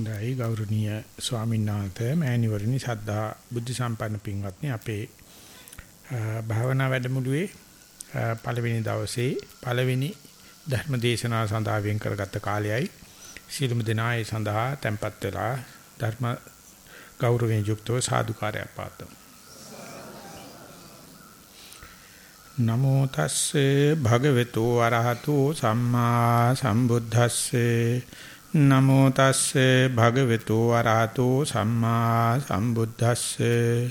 හොඳයි. ගෞරවනීය ස්වාමීන් වහන්සේ මෑණිවරණි සද්ධා බුද්ධ සම්පන්න පින්වත්නි. අපේ භාවනා වැඩමුළුවේ පළවෙනි දවසේ පළවෙනි ධර්ම දේශනාව සඳහා වෙන් කරගත්ත කාලයයි. සීලමු දෙනා ඒ සඳහා tempත් වෙලා ධර්ම ගෞරවයෙන් යුක්තව සාදුකාරයක් පාතමු නමෝ තස්සේ භගවතු වරහතු සම්මා සම්බුද්දස්සේ නමෝ තස්සේ භගවතු වරහතෝ සම්මා සම්බුද්දස්සේ.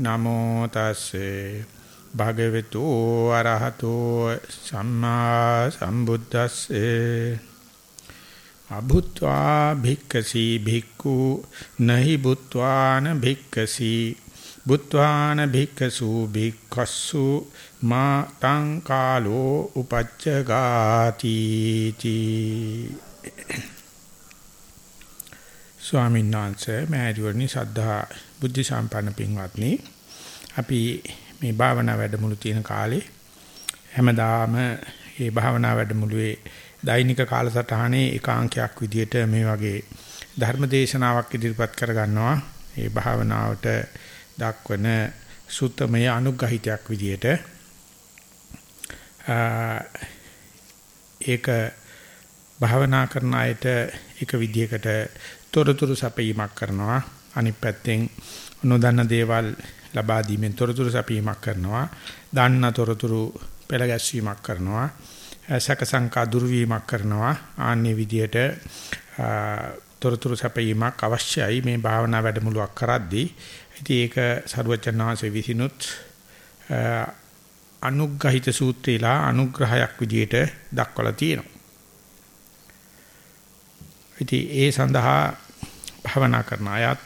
නමෝ තස්සේ භගවතු වරහතෝ සම්මා සම්බුද්දස්සේ. අභුත්වා භික්කසී භික්ඛු නහි බුත්වාන භික්කසී බුත්වාන භික්ඛසු භික්ඛස්සු මා තං කාලෝ උපච්චගාති තී ස්වාමීන් වහන්සේ මෑණිවරණි සද්ධා බුද්ධ සම්පන්න පින්වත්නි. අපි මේ භාවනා වැඩමුළු තියෙන කාලේ හැමදාම මේ භාවනා වැඩමුළුවේ දෛනික කාලසටහනේ එකාංකයක් විදියට මේ වගේ ධර්ම දේශනාවක් ඉදිරිපත් කර ගන්නවා මේ භාවනාවට දක්වන සුත්තමය අනුග්‍රහිතයක් විදියට. ඒක භාවනා කරන අයට එක විදියකට තොරතුරු සැපීමක් කරනවා. අනිත් පැත්තෙන් නොදන්න දේවල් ලබා දීමෙන් තොරතුරු සැපීමක් කරනවා. දන්න තොරතුරු පෙළ ගැස්වීමක් කරනවා. සැක සංකා දුර්වීමක් කරනවා. ආන්නේ විදියට තොරතුරු සැපීමක් අවශ්‍යයි. මේ භාවනා වැඩමුළුවක් කරද්දී. ඉතින් ඒක සරුවචනාංශ විසිනුත් අනුග්‍රහිත සූත්‍රයලා අනුග්‍රහයක් විදියට දක්වලා තියෙනවා. ඉතින් ඒ සඳහා භවනා කරන අයත්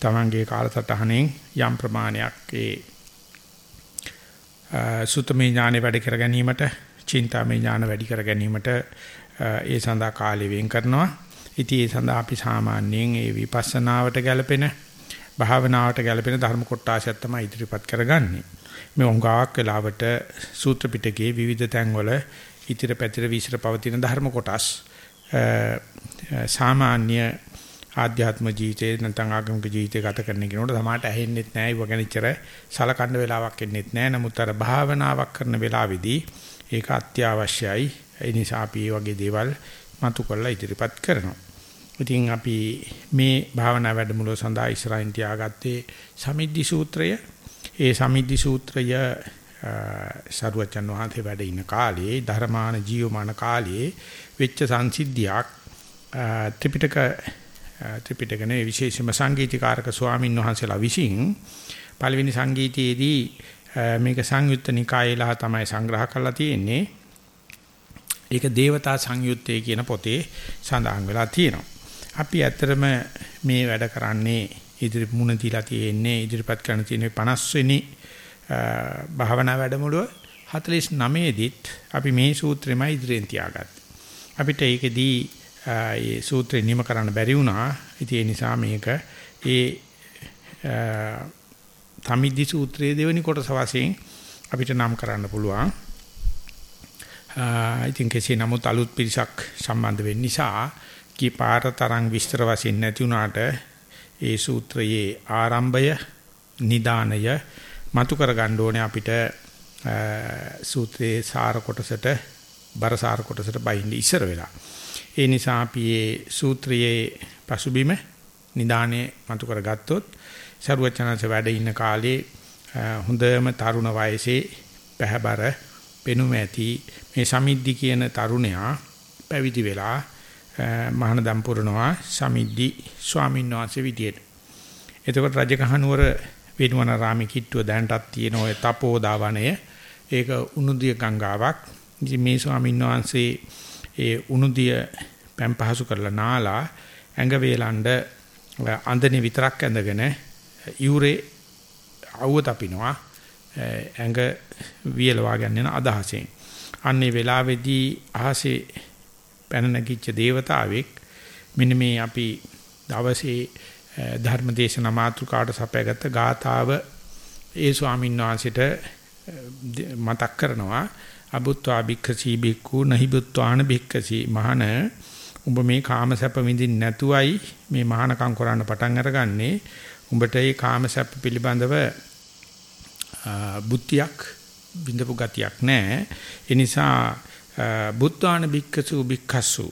තමන්ගේ කාලසටහනෙන් යම් ප්‍රමාණයක් ඒ සුතමේ ඥානෙ වැඩි කර ගැනීමට, චින්තාමේ ඥාන වැඩි කර ගැනීමට ඒ සඳහා කාලය වෙන් කරනවා. ඉතින් ඒ සඳහා අපි සාමාන්‍යයෙන් ඒ විපස්සනාවට ගැලපෙන, භාවනාවට ගැලපෙන ධර්ම කොටාශයක් තමයි ඉදිරිපත් කරගන්නේ. මේ උංගාවක් වෙලාවට සූත්‍ර පිටකයේ විවිධ තැන්වල ඉතිර පැතිර විසිර පවතින ධර්ම කොටස් සාමාන්‍ය ආධ්‍යාත්ම ජීවිතේ නැත්නම් ආගමික ජීවිතේ ගත කරන කෙනෙකුට සමාහට ඇහෙන්නෙත් නැහැ. ඒව ගැන ඉතර සලකන්න වෙලාවක් එන්නෙත් නැහැ. නමුත් අර භාවනාවක් කරන වෙලාවේදී ඒක අත්‍යවශ්‍යයි. ඒ නිසා අපි මේ වගේ දේවල් මතු කරලා ඉදිරිපත් කරනවා. ඉතින් අපි මේ භාවනා වැඩමුළුව සඳහා ඉස්සරහින් තියාගත්තේ සමිද්ධි සූත්‍රය. ඒ සමිද්ධි සූත්‍රය සරුවචන් වහන්සේ වැඩ ඉන කාලේ ධර්මාන ජීවමාන කාලේ වෙච්ච සංසිද්ධියක් ත්‍රිපිටක ත්‍රිපිටකනේ විශේෂම සංගීතීකාරක ස්වාමින් වහන්සේලා විසින් පළවෙනි සංගීතයේදී මේක සංයුත්ත නිකායේලා තමයි සංග්‍රහ කරලා තියෙන්නේ. ඒක දේවතා සංයුත්තේ කියන පොතේ සඳහන් වෙලා තියෙනවා. අපි ඇත්තටම මේ වැඩ කරන්නේ ඉදිරි මුණ දීලා තියෙන්නේ ඉදිරිපත් කරන තියෙන 50 වෙනි භාවනා වැඩමුළුව 49 දිත් අපි මේ සූත්‍රෙමයි ඉදිරියෙන් තියාගත්තේ. අපිට ඒකෙදී ඒ සූත්‍රේ නිම කරන්න බැරි වුණා. ඉතින් ඒ නිසා මේක ඒ තමීදි සූත්‍රයේ දෙවෙනි කොටස වශයෙන් අපිට නම් කරන්න පුළුවන්. ඉතින් කෙසේ නමුත් අලුත් පිරිසක් සම්බන්ධ වෙන්න නිසා කී පාර තරම් විස්තර වශයෙන් නැති වුණාට ඒ සූත්‍රයේ ආරම්භය නිදානය මතු කර ගන්න ඕනේ අපිට සූත්‍රයේ සාර කොටසට බරසාර කොටසට බයින්න ඉස්සර වෙලා. ඒ නිසා අපි මේ සූත්‍රයේ පසුබිම නිදානේ මතු කරගත්තොත් සරුවචනanse වැඩ ඉන්න කාලේ හොඳම තරුණ වයසේ පැහැබර පෙනුම ඇති මේ සමිද්ධි කියන තරුණයා පැවිදි වෙලා මහානදම් පුරනවා සමිද්ධි ස්වාමීන් වහන්සේ විදියට. එතකොට රජකහනුවර වෙනුවනාරාමේ කිට්ටුව දැනටත් තියෙන ඔය තපෝදාවණය ඒක උණුදිය ගංගාවක්. ඉතින් මේ ස්වාමීන් වහන්සේ ඒ උණුදිය පැම් පහසු කරලා නාලා ඇඟ වේලඬ අඳනේ විතරක් ඇඳගෙන යූරේ අවුව තපිනවා ඇඟ වියලවා ගන්න අදහසෙන්. අන්නේ වෙලාවේදී අහසේ පැන නැගිච්ච దేవතාවෙක් මෙන්න මේ අපි දවසේ ධර්මදේශන මාතෘකාවට සපයාගත්ත ගාථාව ඒ ස්වාමීන් වහන්සේට මතක් කරනවා අබුත්වා භික්ඛසී භික්ඛු නහි බුත්වාන භික්ඛසී මහන උඹ මේ කාම සැප විඳින්න නැතුවයි මේ මහානකම් කරන්න පටන් අරගන්නේ. උඹට මේ කාම සැප පිළිබඳව බුද්ධියක් බින්දපු ගතියක් නැහැ. ඒ නිසා බුත්වාන බික්කසු බික්කසු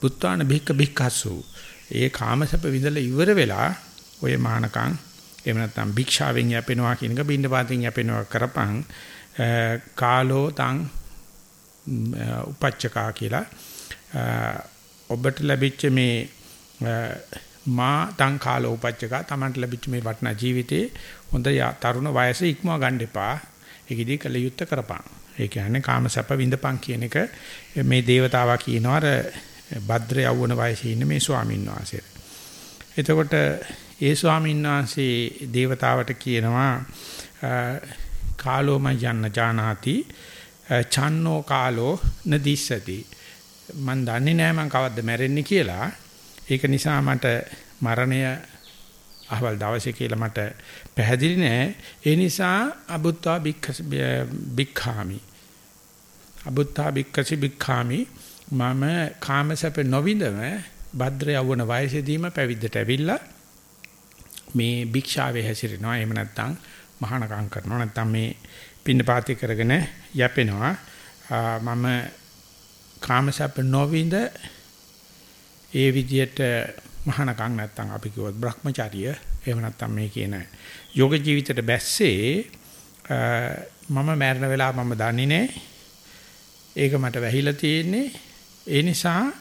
බුත්වාන බික්ක බික්කසු ඒ කාමසප විඳලා ඉවර වෙලා ඔය මහානකම් එහෙම නැත්නම් භික්ෂාවෙන් යැපෙනවා කියන එක බින්ද පාතෙන් යැපෙනවා කරපන් කාලෝ තං උපච්චකා කියලා ඔබට ලැබිච්ච මේ මා තං කාල උපච්චකා Tamanට ලැබිච්ච මේ වටිනා ජීවිතේ හොඳ තරුණ වයස ඉක්මවා ගන්න එපා. ඒකෙදී කල යුත්ත කරපන්. ඒ කියන්නේ කාම සැප විඳපන් කියන එක මේ దేవතාවා කියනවා අර භද්‍ර යවුන වයසේ ඉන්න මේ ස්වාමීන් වහන්සේට. එතකොට ඒ ස්වාමීන් වහන්සේ దేవතාවට කියනවා කාලෝම යන්න ජානාති චන්නෝ කාලෝ නදිස්සති මන් දන්නේ නැහැ මං කවද්ද මැරෙන්නේ කියලා. ඒක නිසා මට මරණය අහවල් දවසේ කියලා මට පැහැදිලි නෑ. ඒ නිසා අබුත්තා බික්ඛාමි. අබුත්තා බික්කසි බික්ඛාමි මම කාමසප නොවිඳම භද්‍ර යවන වයසේදීම පැවිද්දට ඇවිල්ලා මේ භික්ෂාවේ හැසිරෙනවා. එහෙම නැත්නම් මහානකම් කරනවා. නැත්නම් මේ පින්නපාති කරගෙන යැපෙනවා. මම කාමසප නොවිඳ ඒ විදියට මහානකම් නැත්නම් අපි කිව්වොත් Brahmacharya එහෙම නැත්නම් මේ කියන යෝග ජීවිතයට බැස්සේ මම මරණ වෙලාව මම දන්නේ නැහැ. ඒක මට වැහිලා තියෙන්නේ. ඒ නිසා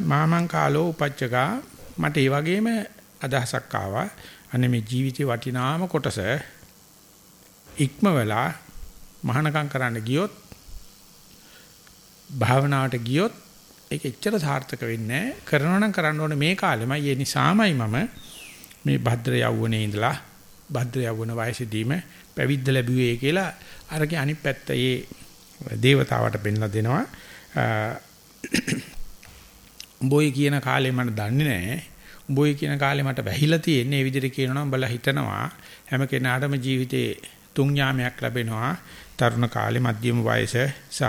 මාමං කාලෝ උපච්චකා මට ඒ වගේම අදහසක් ආවා. අනේ මේ ජීවිතේ වටිනාම කොටස ඉක්මවලා මහානකම් කරන්න ගියොත් භාවනාවට ගියොත් ඒක එච්චර සාර්ථක වෙන්නේ නැහැ. කරනවා නම් කරන්න ඕනේ මේ කාලෙමයි. ඒ නිසාමයි මම මේ භද්‍ර යවුණේ ඉඳලා භද්‍ර යවුණ වයසේදීම පැවිද්ද ලැබුවේ කියලා අරගේ අනිත් පැත්ත ඒ දේවතාවට පෙන්ලා දෙනවා. උඹෝයි කියන කාලේ මම දන්නේ නැහැ. උඹෝයි කියන කාලේ මට වැහිලා තියෙන්නේ. මේ විදිහට කියනවා නම් බලලා හිතනවා හැම කෙනාටම ජීවිතේ තුන් ඥාමයක් ලැබෙනවා. තරුණ කාලේ මධ්‍යම වයස සහ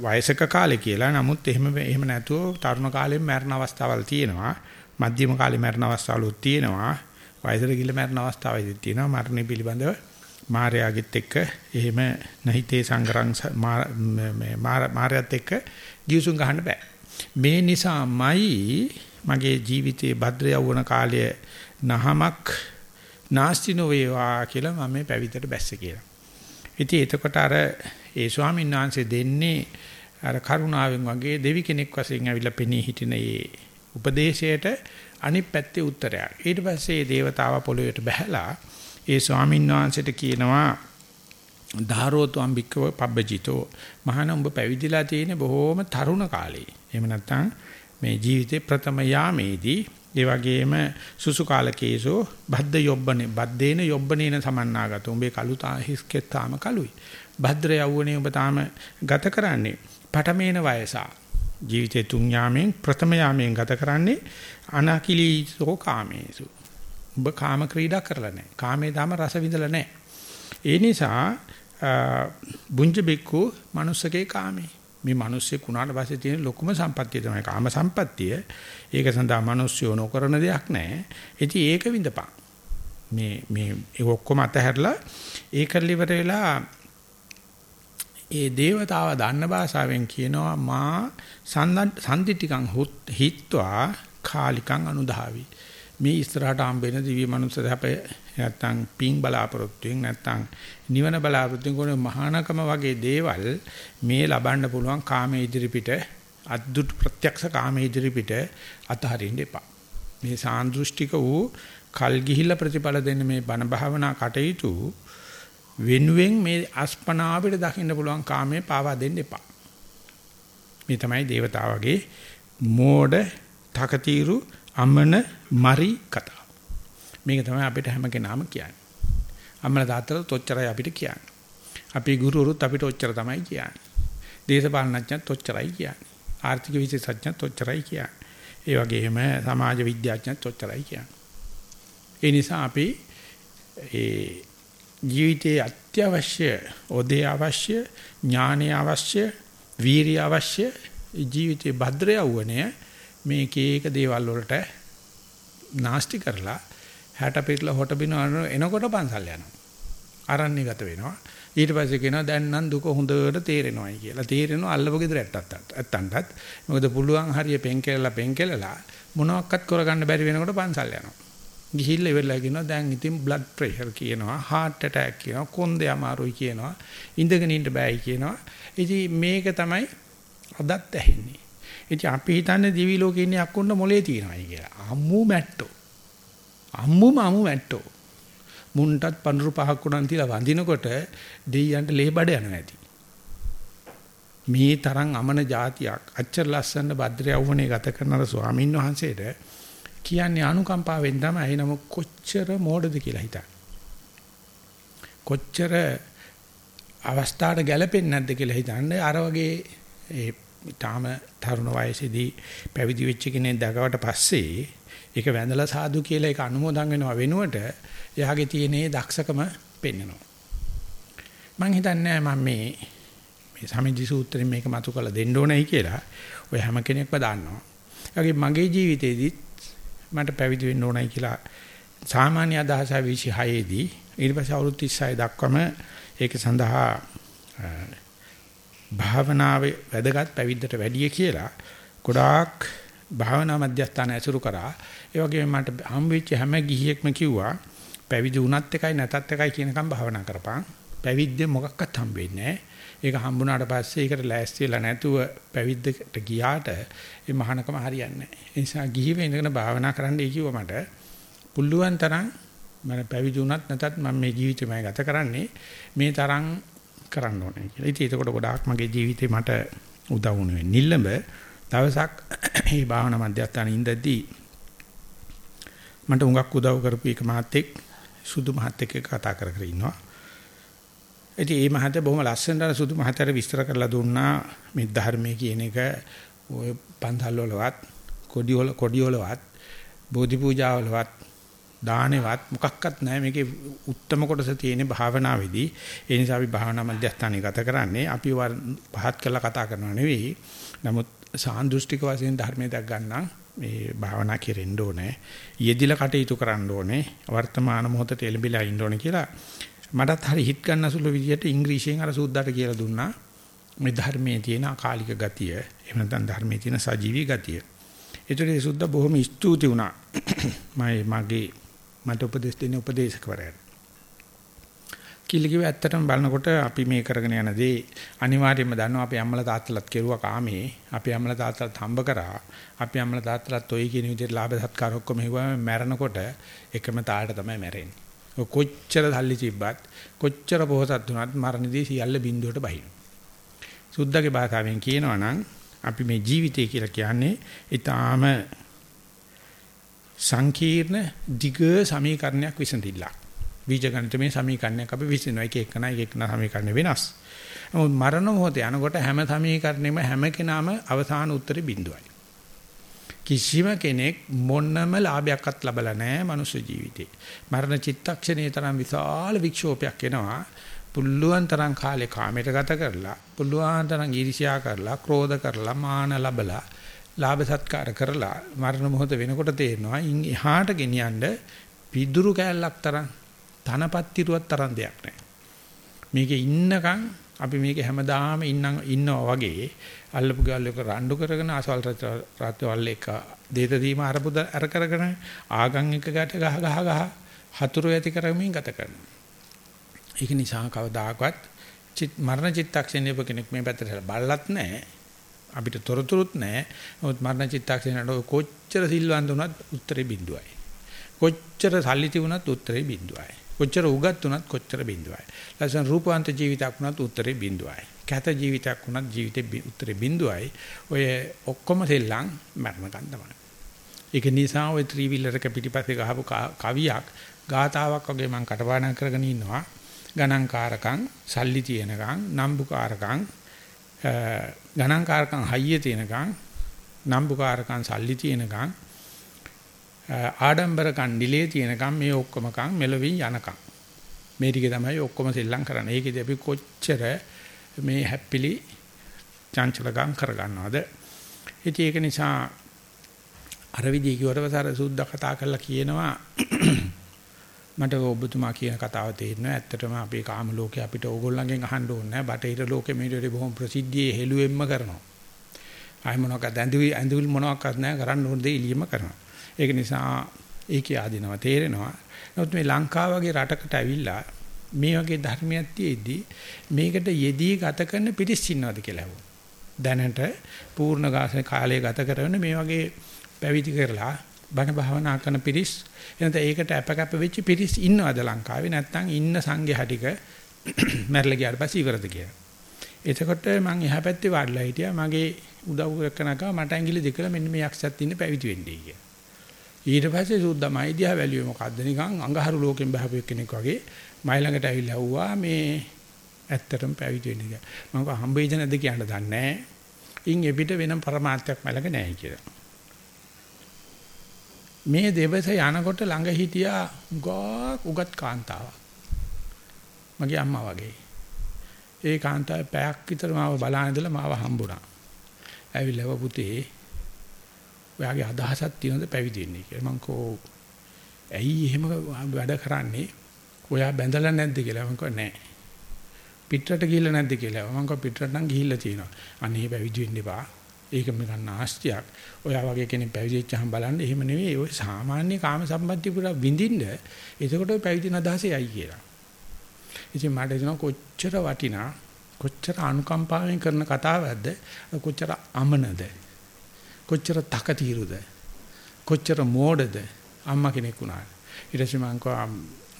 වයසක කාලේ කියලා. නමුත් එහෙම එහෙම නැතුව තරුණ කාලෙම මරණ අවස්ථාවල් තියෙනවා. මධ්‍යම කාලේ මරණ අවස්ථාවලුත් තියෙනවා. වයසට ගිහිල්ලා මරණ අවස්ථාවෙදිත් තියෙනවා. මරණය පිළිබඳව මාර්යාගෙත් එක්ක එහෙම නැහිතේ සංගරං මාර්යත් එක්ක ජීසුන් ගහන්න බෑ. මේ නිසාමයි මගේ ජීවිතයේ භද්‍ර යවුණ කාලය නහමක් නාස්ති නොවේවා කියලා මම මේ පැවිද්දට බැස්සේ කියලා. ඉතින් එතකොට අර ඒ ස්වාමීන් වහන්සේ දෙන්නේ අර කරුණාවෙන් වගේ දෙවි කෙනෙක් වශයෙන් ඇවිල්ලා පෙනී හිටින ඒ උපදේශයට අනිත් පැත්තේ උත්තරයක්. ඊට පස්සේ මේ దేవතාව පොළොවට බහැලා ඒ ස්වාමීන් වහන්සේට කියනවා ධාරෝතු අම්බිකව පබ්බජිතෝ මහාන උඹ පැවිදිලා තියෙන බොහෝම තරුණ කාලේ. එහෙම නැත්නම් මේ ජීවිතේ ප්‍රථම යාමේදී ඒ වගේම සුසු කාලකේසෝ බද්ද යොබ්බනේ බද්දේන යොබ්බනේන සමන්නාගත. උඹේ කළු තා හිස්කෙත් තාම කළුයි. භද්‍ර යවුණේ ඔබ තාම ගත කරන්නේ. පඨමේන වයසා. ජීවිතේ තුන් යාමෙන් ප්‍රථම යාමෙන් ගත කරන්නේ අනකිලීසෝ කාමේසු. ඔබ කාම ක්‍රීඩා කරලා නැහැ. කාමේ තාම රස විඳලා නැහැ. ඒ නිසා බුංජ බික්කු manussකේ කාමේ. මේ මිනිස්සු කුණාට පස්සේ තියෙන ලොකුම සම්පත්තිය තමයි කාම සම්පත්තිය. ඒක සඳහා මිනිස්සු නොකරන දෙයක් නැහැ. ඉතින් ඒක විඳපන්. මේ මේ ඒක ඔක්කොම අතහැරලා ඒක liver වෙලා ඒ దేవතාව දන්න භාෂාවෙන් කියනවා මා සම්දිටිකං හිත්වා කාලිකං අනුධාවි. මේ ඉස්සරහට හම්බෙන දිව්‍ය මනුස්ස සැපය නැත්තම් පිං බලාපොරොත්තුෙන් නැත්තම් නිවන බලාපොරොත්තුෙන් කොන මහානකම වගේ දේවල් මේ ලබන්න පුළුවන් කාමයේ ඉදිරිපිට අද්දුත් ප්‍රත්‍යක්ෂ කාමයේ ඉදිරිපිට අතහරින්න එපා. මේ සාන්දෘෂ්ටික වූ කල් ගිහිල්ලා ප්‍රතිඵල දෙන්න මේ බණ භාවනා කටයුතු වෙනුවෙන් මේ අස්පනාවට දකින්න පුළුවන් කාමයේ පාවා දෙන්න එපා. මේ තමයි దేవතාවගේ මෝඩ තකතිරු අමන මරි කතාව. මේක තමයි අපිට හැම කෙනාම කියන්නේ. අම්මලා තාත්තලා තොච්චරයි අපිට කියන්නේ. අපේ ගුරුවරුත් අපිට ඔච්චර තමයි කියන්නේ. දේශපාලනඥයත් ඔච්චරයි කියන්නේ. ආර්ථික විශේෂඥයත් ඔච්චරයි කියන්නේ. ඒ වගේම සමාජ විද්‍යාඥයත් ඔච්චරයි කියන්නේ. ඒ නිසා අපි ඒ ජීවිතයේ අත්‍යවශ්‍ය ඔදේ අවශ්‍ය ඥානය අවශ්‍ය වීරිය අවශ්‍ය ජීවිතේ භද්‍ර යවුවනේ මේ එක එක දේවල් වලට නාස්ති කරලා හැට පිටලා හොට බින එනකොට පන්සල් යනවා. ආරණ්‍ය ගත වෙනවා. ඊට පස්සේ කියනවා දැන් නම් දුක හොඳට තේරෙනවායි කියලා. තේරෙනවා අල්ලපු ගෙදර ඇත්තන්ටත්. ඇත්තන්ටත්. මොකද පුළුවන් හරිය පෙන් කෙලලා පෙන් කෙලලා මොනවත් කරගන්න බැරි වෙනකොට පන්සල් යනවා. ගිහිල්ලා ඉවරලා කියනවා දැන් ඉතින් බ්ලඩ් ප්‍රෙෂර් කියනවා, heart attack කියනවා, කොන්දේ අමාරුයි කියනවා, ඉඳගෙන ඉන්න බෑයි කියනවා. ඉතින් මේක තමයි අදත් ඇහෙන්නේ. ඉතින් අපි හිතන්නේ දිවි ලෝකේ ඉන්නේ අක්කුන්න මොලේ තියනවායි කියලා. අම්මු මැට්ටෝ. අම්මුම අම්මු මැට්ටෝ. මුන්ටත් පඳුරු පහක් උනන් තියලා වඳිනකොට දෙයියන්ට ලේ බඩ යනවා ඇති. මේ තරම් අමන જાතියක් අච්චර ලස්සන භද්‍ර යවුණේ ගත කරන අර ස්වාමීන් වහන්සේට කියන්නේ අනුකම්පාවෙන් තමයි නම කොච්චර මෝඩද කියලා හිතන්න. කොච්චර අවස්ථාවට ගැලපෙන්නේ නැද්ද කියලා හිතන්නේ අර වගේ ඒ තාම තරුණ වයසේදී පැවිදි වෙච්ච කෙනෙක් දැකවට පස්සේ ඒක වැඳලා සාදු කියලා ඒක අනුමෝදන් වෙනවා වෙනුවට එයාගේ තියෙන දක්ෂකම පෙන්වනවා. මම හිතන්නේ මම මේ මේ සමිජි සූත්‍රයෙන් මේක මතු කරලා දෙන්න ඕනයි කියලා. ඔය හැම කෙනෙක්ම දන්නවා. ඒ මගේ ජීවිතේදීත් මට පැවිදි වෙන්න ඕනයි කියලා සාමාන්‍ය අදහස 26 දී ඊට පස්සේ අවුරුදු 36 දක්වාම ඒක සඳහා භාවනාවේ වැදගත් පැවිද්දට වැඩිය කියලා ගොඩාක් භාවනා මධ්‍යස්ථාන ඇසුරු කරා. ඒ වගේම මට හම් වෙච්ච හැම ගිහියෙක්ම කිව්වා පැවිදි වුණත් එකයි නැතත් එකයි කියනකම් භාවනා කරපන්. පැවිද්ද මොකක්වත් හම්බෙන්නේ ඒක හම්බුණාට පස්සේ ඒකට ලෑස්ති වෙලා නැතුව පැවිද්දට ගියාට ඒ මහානකම හරියන්නේ නැහැ. ඒ නිසා ගිහිව ඉඳගෙන භාවනා කරන්න කිව්ව මට පුළුවන් තරම් මම පැවිදි වුණත් නැතත් මම මේ ජීවිතේම ගත කරන්නේ. මේ තරම් කරන්න ඕනේ කියලා. ඉතින් ඒකට ගොඩාක් මගේ ජීවිතේ මට උදව් වුණේ නිල්ලඹ දවසක් මේ භාවනා මධ්‍යස්ථානයේ ඉඳද්දී මට උඟක් උදව් කරපු එක මහත්තයෙක් සුදු මහත්තයෙක් කතා කර කර ඉන්නවා. ඉතින් මේ මහත්තයා බොහොම ලස්සනට සුදු මහත්තයාට විස්තර කරලා දුන්නා මේ ධර්මයේ කියන එක ඔය පන්සල් වලවත් කොඩි වල කොඩි වලවත් බෝධි පූජා වලවත් දානෙවත් මොකක්වත් නැහැ. මේකේ උත්තරම කොටස තියෙන්නේ භාවනාවේදී. ඒ නිසා අපි භාවනා මධ්‍යස්ථානයේ ගත කරන්නේ අපි පහත් කළා කතා කරනවා නෙවෙයි. නමුත් සාන්දෘෂ්ටික වශයෙන් ධර්මයේ දක් ගන්න මේ භාවනා කෙරෙන්න ඕනේ. යෙදිලා කටයුතු කරන්න ඕනේ. වර්තමාන මොහොතේ එළඹිලා ඉන්න ඕනේ කියලා මටත් හරි හිට ගන්න සුළු විදියට ඉංග්‍රීසියෙන් අර සූද්දාට කියලා දුන්නා. මේ ධර්මයේ තියෙන අකාලික ගතිය එහෙම නැත්නම් ධර්මයේ තියෙන සජීවී ගතිය. ඒතරේ සුද්ද බොහොම ස්තුති වුණා. මම මගේ මට උපදෙස් දෙන උපදේශකවරයාට. කිලිකිව ඇත්තටම බලනකොට අපි මේ කරගෙන යන දේ අනිවාර්යයෙන්ම දන්නවා අපේ අම්මලා තාත්තලාත් කෙරුවා කාමේ අපේ අම්මලා තාත්තලාත් හම්බ කරා අපේ අම්මලා තාත්තලාත් ඔය කියන විදිහට ලාභ සත්කාර ඔක්කොම හිවම මැරෙනකොට එකම තාලට තමයි මැරෙන්නේ. කොච්චර සල්ලි තිබ්බත් කොච්චර පොහසත් වුණත් මරණදී සියල්ල බිඳුවට බහින. සුද්දගේ භාෂාවෙන් කියනවා නම් අපි මේ ජීවිතය කියලා කියන්නේ ඊටාම සංකීර්ණ දිග සමීකරණයක් විසඳිලා. බීජගණිතමය සමීකරණයක් අපි විසඳනවා. එක එකන එක එකන සමීකරණ වෙනස්. නමුත් මරණ මොහොතේ යනකොට හැම සමීකරණෙම හැම කෙනාම අවසාන උත්තරේ බිඳුවයි. කිසිම කෙනෙක් මොන්නම ලාභයක්වත් ලබලා නැහැ මනුෂ්‍ය ජීවිතේ. මරණ චිත්තක්ෂණයේ තරම් විශාල වික්ෂෝපයක් එනවා. පුල්ලුවන් තරම් කාලේ කාමයට ගත කරලා, පුල්ලුවන් තරම් ඊර්ෂ්‍යා කරලා, ක්‍රෝධ කරලා, මාන ලබලා ලාභ සත්කාර කරලා මරණ මොහොත වෙනකොට තේරෙනවා ඉන් එහාට ගෙනියන්න පිදුරු කෑල්ලක් තරම් ධනපත්තිරුවක් තරම් දෙයක් නැහැ. මේකේ ඉන්නකම් අපි මේක හැමදාම ඉන්නම් ඉන්නවා වගේ අල්ලපු ගාල්ලක රණ්ඩු කරගෙන ආසවල් රත්වල් එක දේත දීම අරපුද අර කරගෙන ආගම් එක ගැට ගහ ගහ ගහ හතුරු ඇති කරමින් ගත කරනවා. ඒක නිසා කවදාකවත් මරණ චිත්තක්ෂණයක කෙනෙක් මේ පැත්තට බලලත් නැහැ. අපිට තොරතුරුත් නැහැ. නමුත් මරණ චිත්තක්ෂණයට කොච්චර සිල්වන්ත වුණත් උත්තරේ බිඳුවයි. කොච්චර සල්ලි තිබුණත් උත්තරේ බිඳුවයි. කොච්චර උගත් වුණත් කොච්චර බිඳුවයි. ලස්සන රූපවන්ත ජීවිතයක් වුණත් උත්තරේ බිඳුවයි. කැත ජීවිතයක් වුණත් ජීවිතේ උත්තරේ බිඳුවයි. ඔය ඔක්කොම සෙල්ලම් මරණ ගන්න ඒක නිසා ඔය ත්‍රිවිලරක පිටිපස්සේ ගහපු කවියක් ගාතාවක් වගේ මම කටපාඩම් කරගෙන ඉන්නවා. ගණන්කාරකම්, සල්ලි තියෙනකම්, නම්බුකාරකම්, ගණන්කාරකම් හයිය තියෙනකම් නම්බුකාරකම් සල්ලි තියෙනකම් ආඩම්බරකම් ඩිලේ තියෙනකම් මේ ඔක්කොමකම් මෙලවින් යනකම් මේ ටික තමයි ඔක්කොම සෙල්ලම් කරන්නේ. ඒකෙදි අපි කොච්චර මේ හැප්පිලි චංචලකම් කරගන්නවද? ඉතින් ඒක නිසා අර විදිහ කිව්වට පස්සේ අර සුද්ධ කතා කරලා කියනවා මට ඔබතුමා කියන කතාව තේරෙනවා. ඇත්තටම අපේ කාම ලෝකේ අපිට ඕගොල්ලන්ගෙන් අහන්න ඕනේ නැහැ. බටහිර ලෝකෙ මේකට බොහොම ප්‍රසිද්ධියේ හෙළුවෙම්ම කරනවා. ආයි මොනවාක්ද ඇඳුවි ඇඳුල් මොනවාක්වත් නැහැ කරන්න ඕන දේ එළියම කරනවා. ඒක නිසා ඒකේ ආදිනවා තේරෙනවා. නමුත් මේ ලංකාව වගේ රටකට ඇවිල්ලා මේ වගේ ධර්මයක් තියේදී මේකට යෙදී ගත කරන පිරිස් ඉන්නවද කියලා අහුවා. දැනට පූර්ණ ගාසන කාලය ගත කරන මේ වගේ පැවිදි කරලා බණ භාවනා කරන පිරිස් එනත ඒකට අපකප්ප වෙච්ච පිරිස් ඉන්නවද ලංකාවේ නැත්නම් ඉන්න සංඝයා ටික මැරලා ගියාට පස්සේ ඉවරද කියලා. එතකොට මම එහා පැත්තේ වාඩිලා හිටියා මගේ උදව් කරනකම මට ඇඟිලි දෙකල මෙන්න මේ යක්ෂත් ඉන්න පැවිදි වෙන්නේ කියලා. ඊට පස්සේ සුද්දමයි දිහා වැලියුවේ මොකද්ද නිකන් අඟහරු ලෝකෙන් බහපු කෙනෙක් වගේ මයි ළඟට ඇවිල්ලා ඇහුවා මේ ඇත්තටම පැවිදි වෙන්න කියලා. මම කව හම්බෙයිද නැද්ද කියන්න දන්නේ නැහැ. ඉන් එපිට වෙන પરමාර්ථයක් මලඟ නැහැ කියලා. මේ දෙවස යනකොට ළඟ හිටියා ගා උගත් කාන්තාවක්. මගේ අම්මා වගේ. ඒ කාන්තාව පැයක් විතර මාව බලාගෙන ඉඳලා මාව හම්බුණා. ඇවිල්ලා පුතේ ඔයාගේ අදහසක් තියෙනවද පැවිදි වෙන්නේ කියලා. මං කෝ ඇයි එහෙම වැඩ කරන්නේ? ඔයා බැඳලා නැද්ද කියලා. මං කෝ නෑ. පිටරට ගිහිල්ලා නැද්ද කියලා. මං කෝ පිටරට නම් ගිහිල්ලා තියෙනවා. අනේ පැවිදි වෙන්න එපා. ඒක නිකන් නාස්තියක්. ඔයා වගේ කෙනෙක් පැවිදි වෙච්චහම බලන්න එහෙම නෙවෙයි. ඔය සාමාන්‍ය කාම සම්පත්‍ය පුරා විඳින්න. එතකොට පැවිදි නදහසෙයි කියලා. ඉතින් මට එනවා කොච්චර වටිනා කොච්චර අනුකම්පාවෙන් කරන කතාවක්ද කොච්චර අමනද කොච්චර තකතිරුද කොච්චර මෝඩද අම්මා කෙනෙක් වුණා ඊට පස්සේ මම කව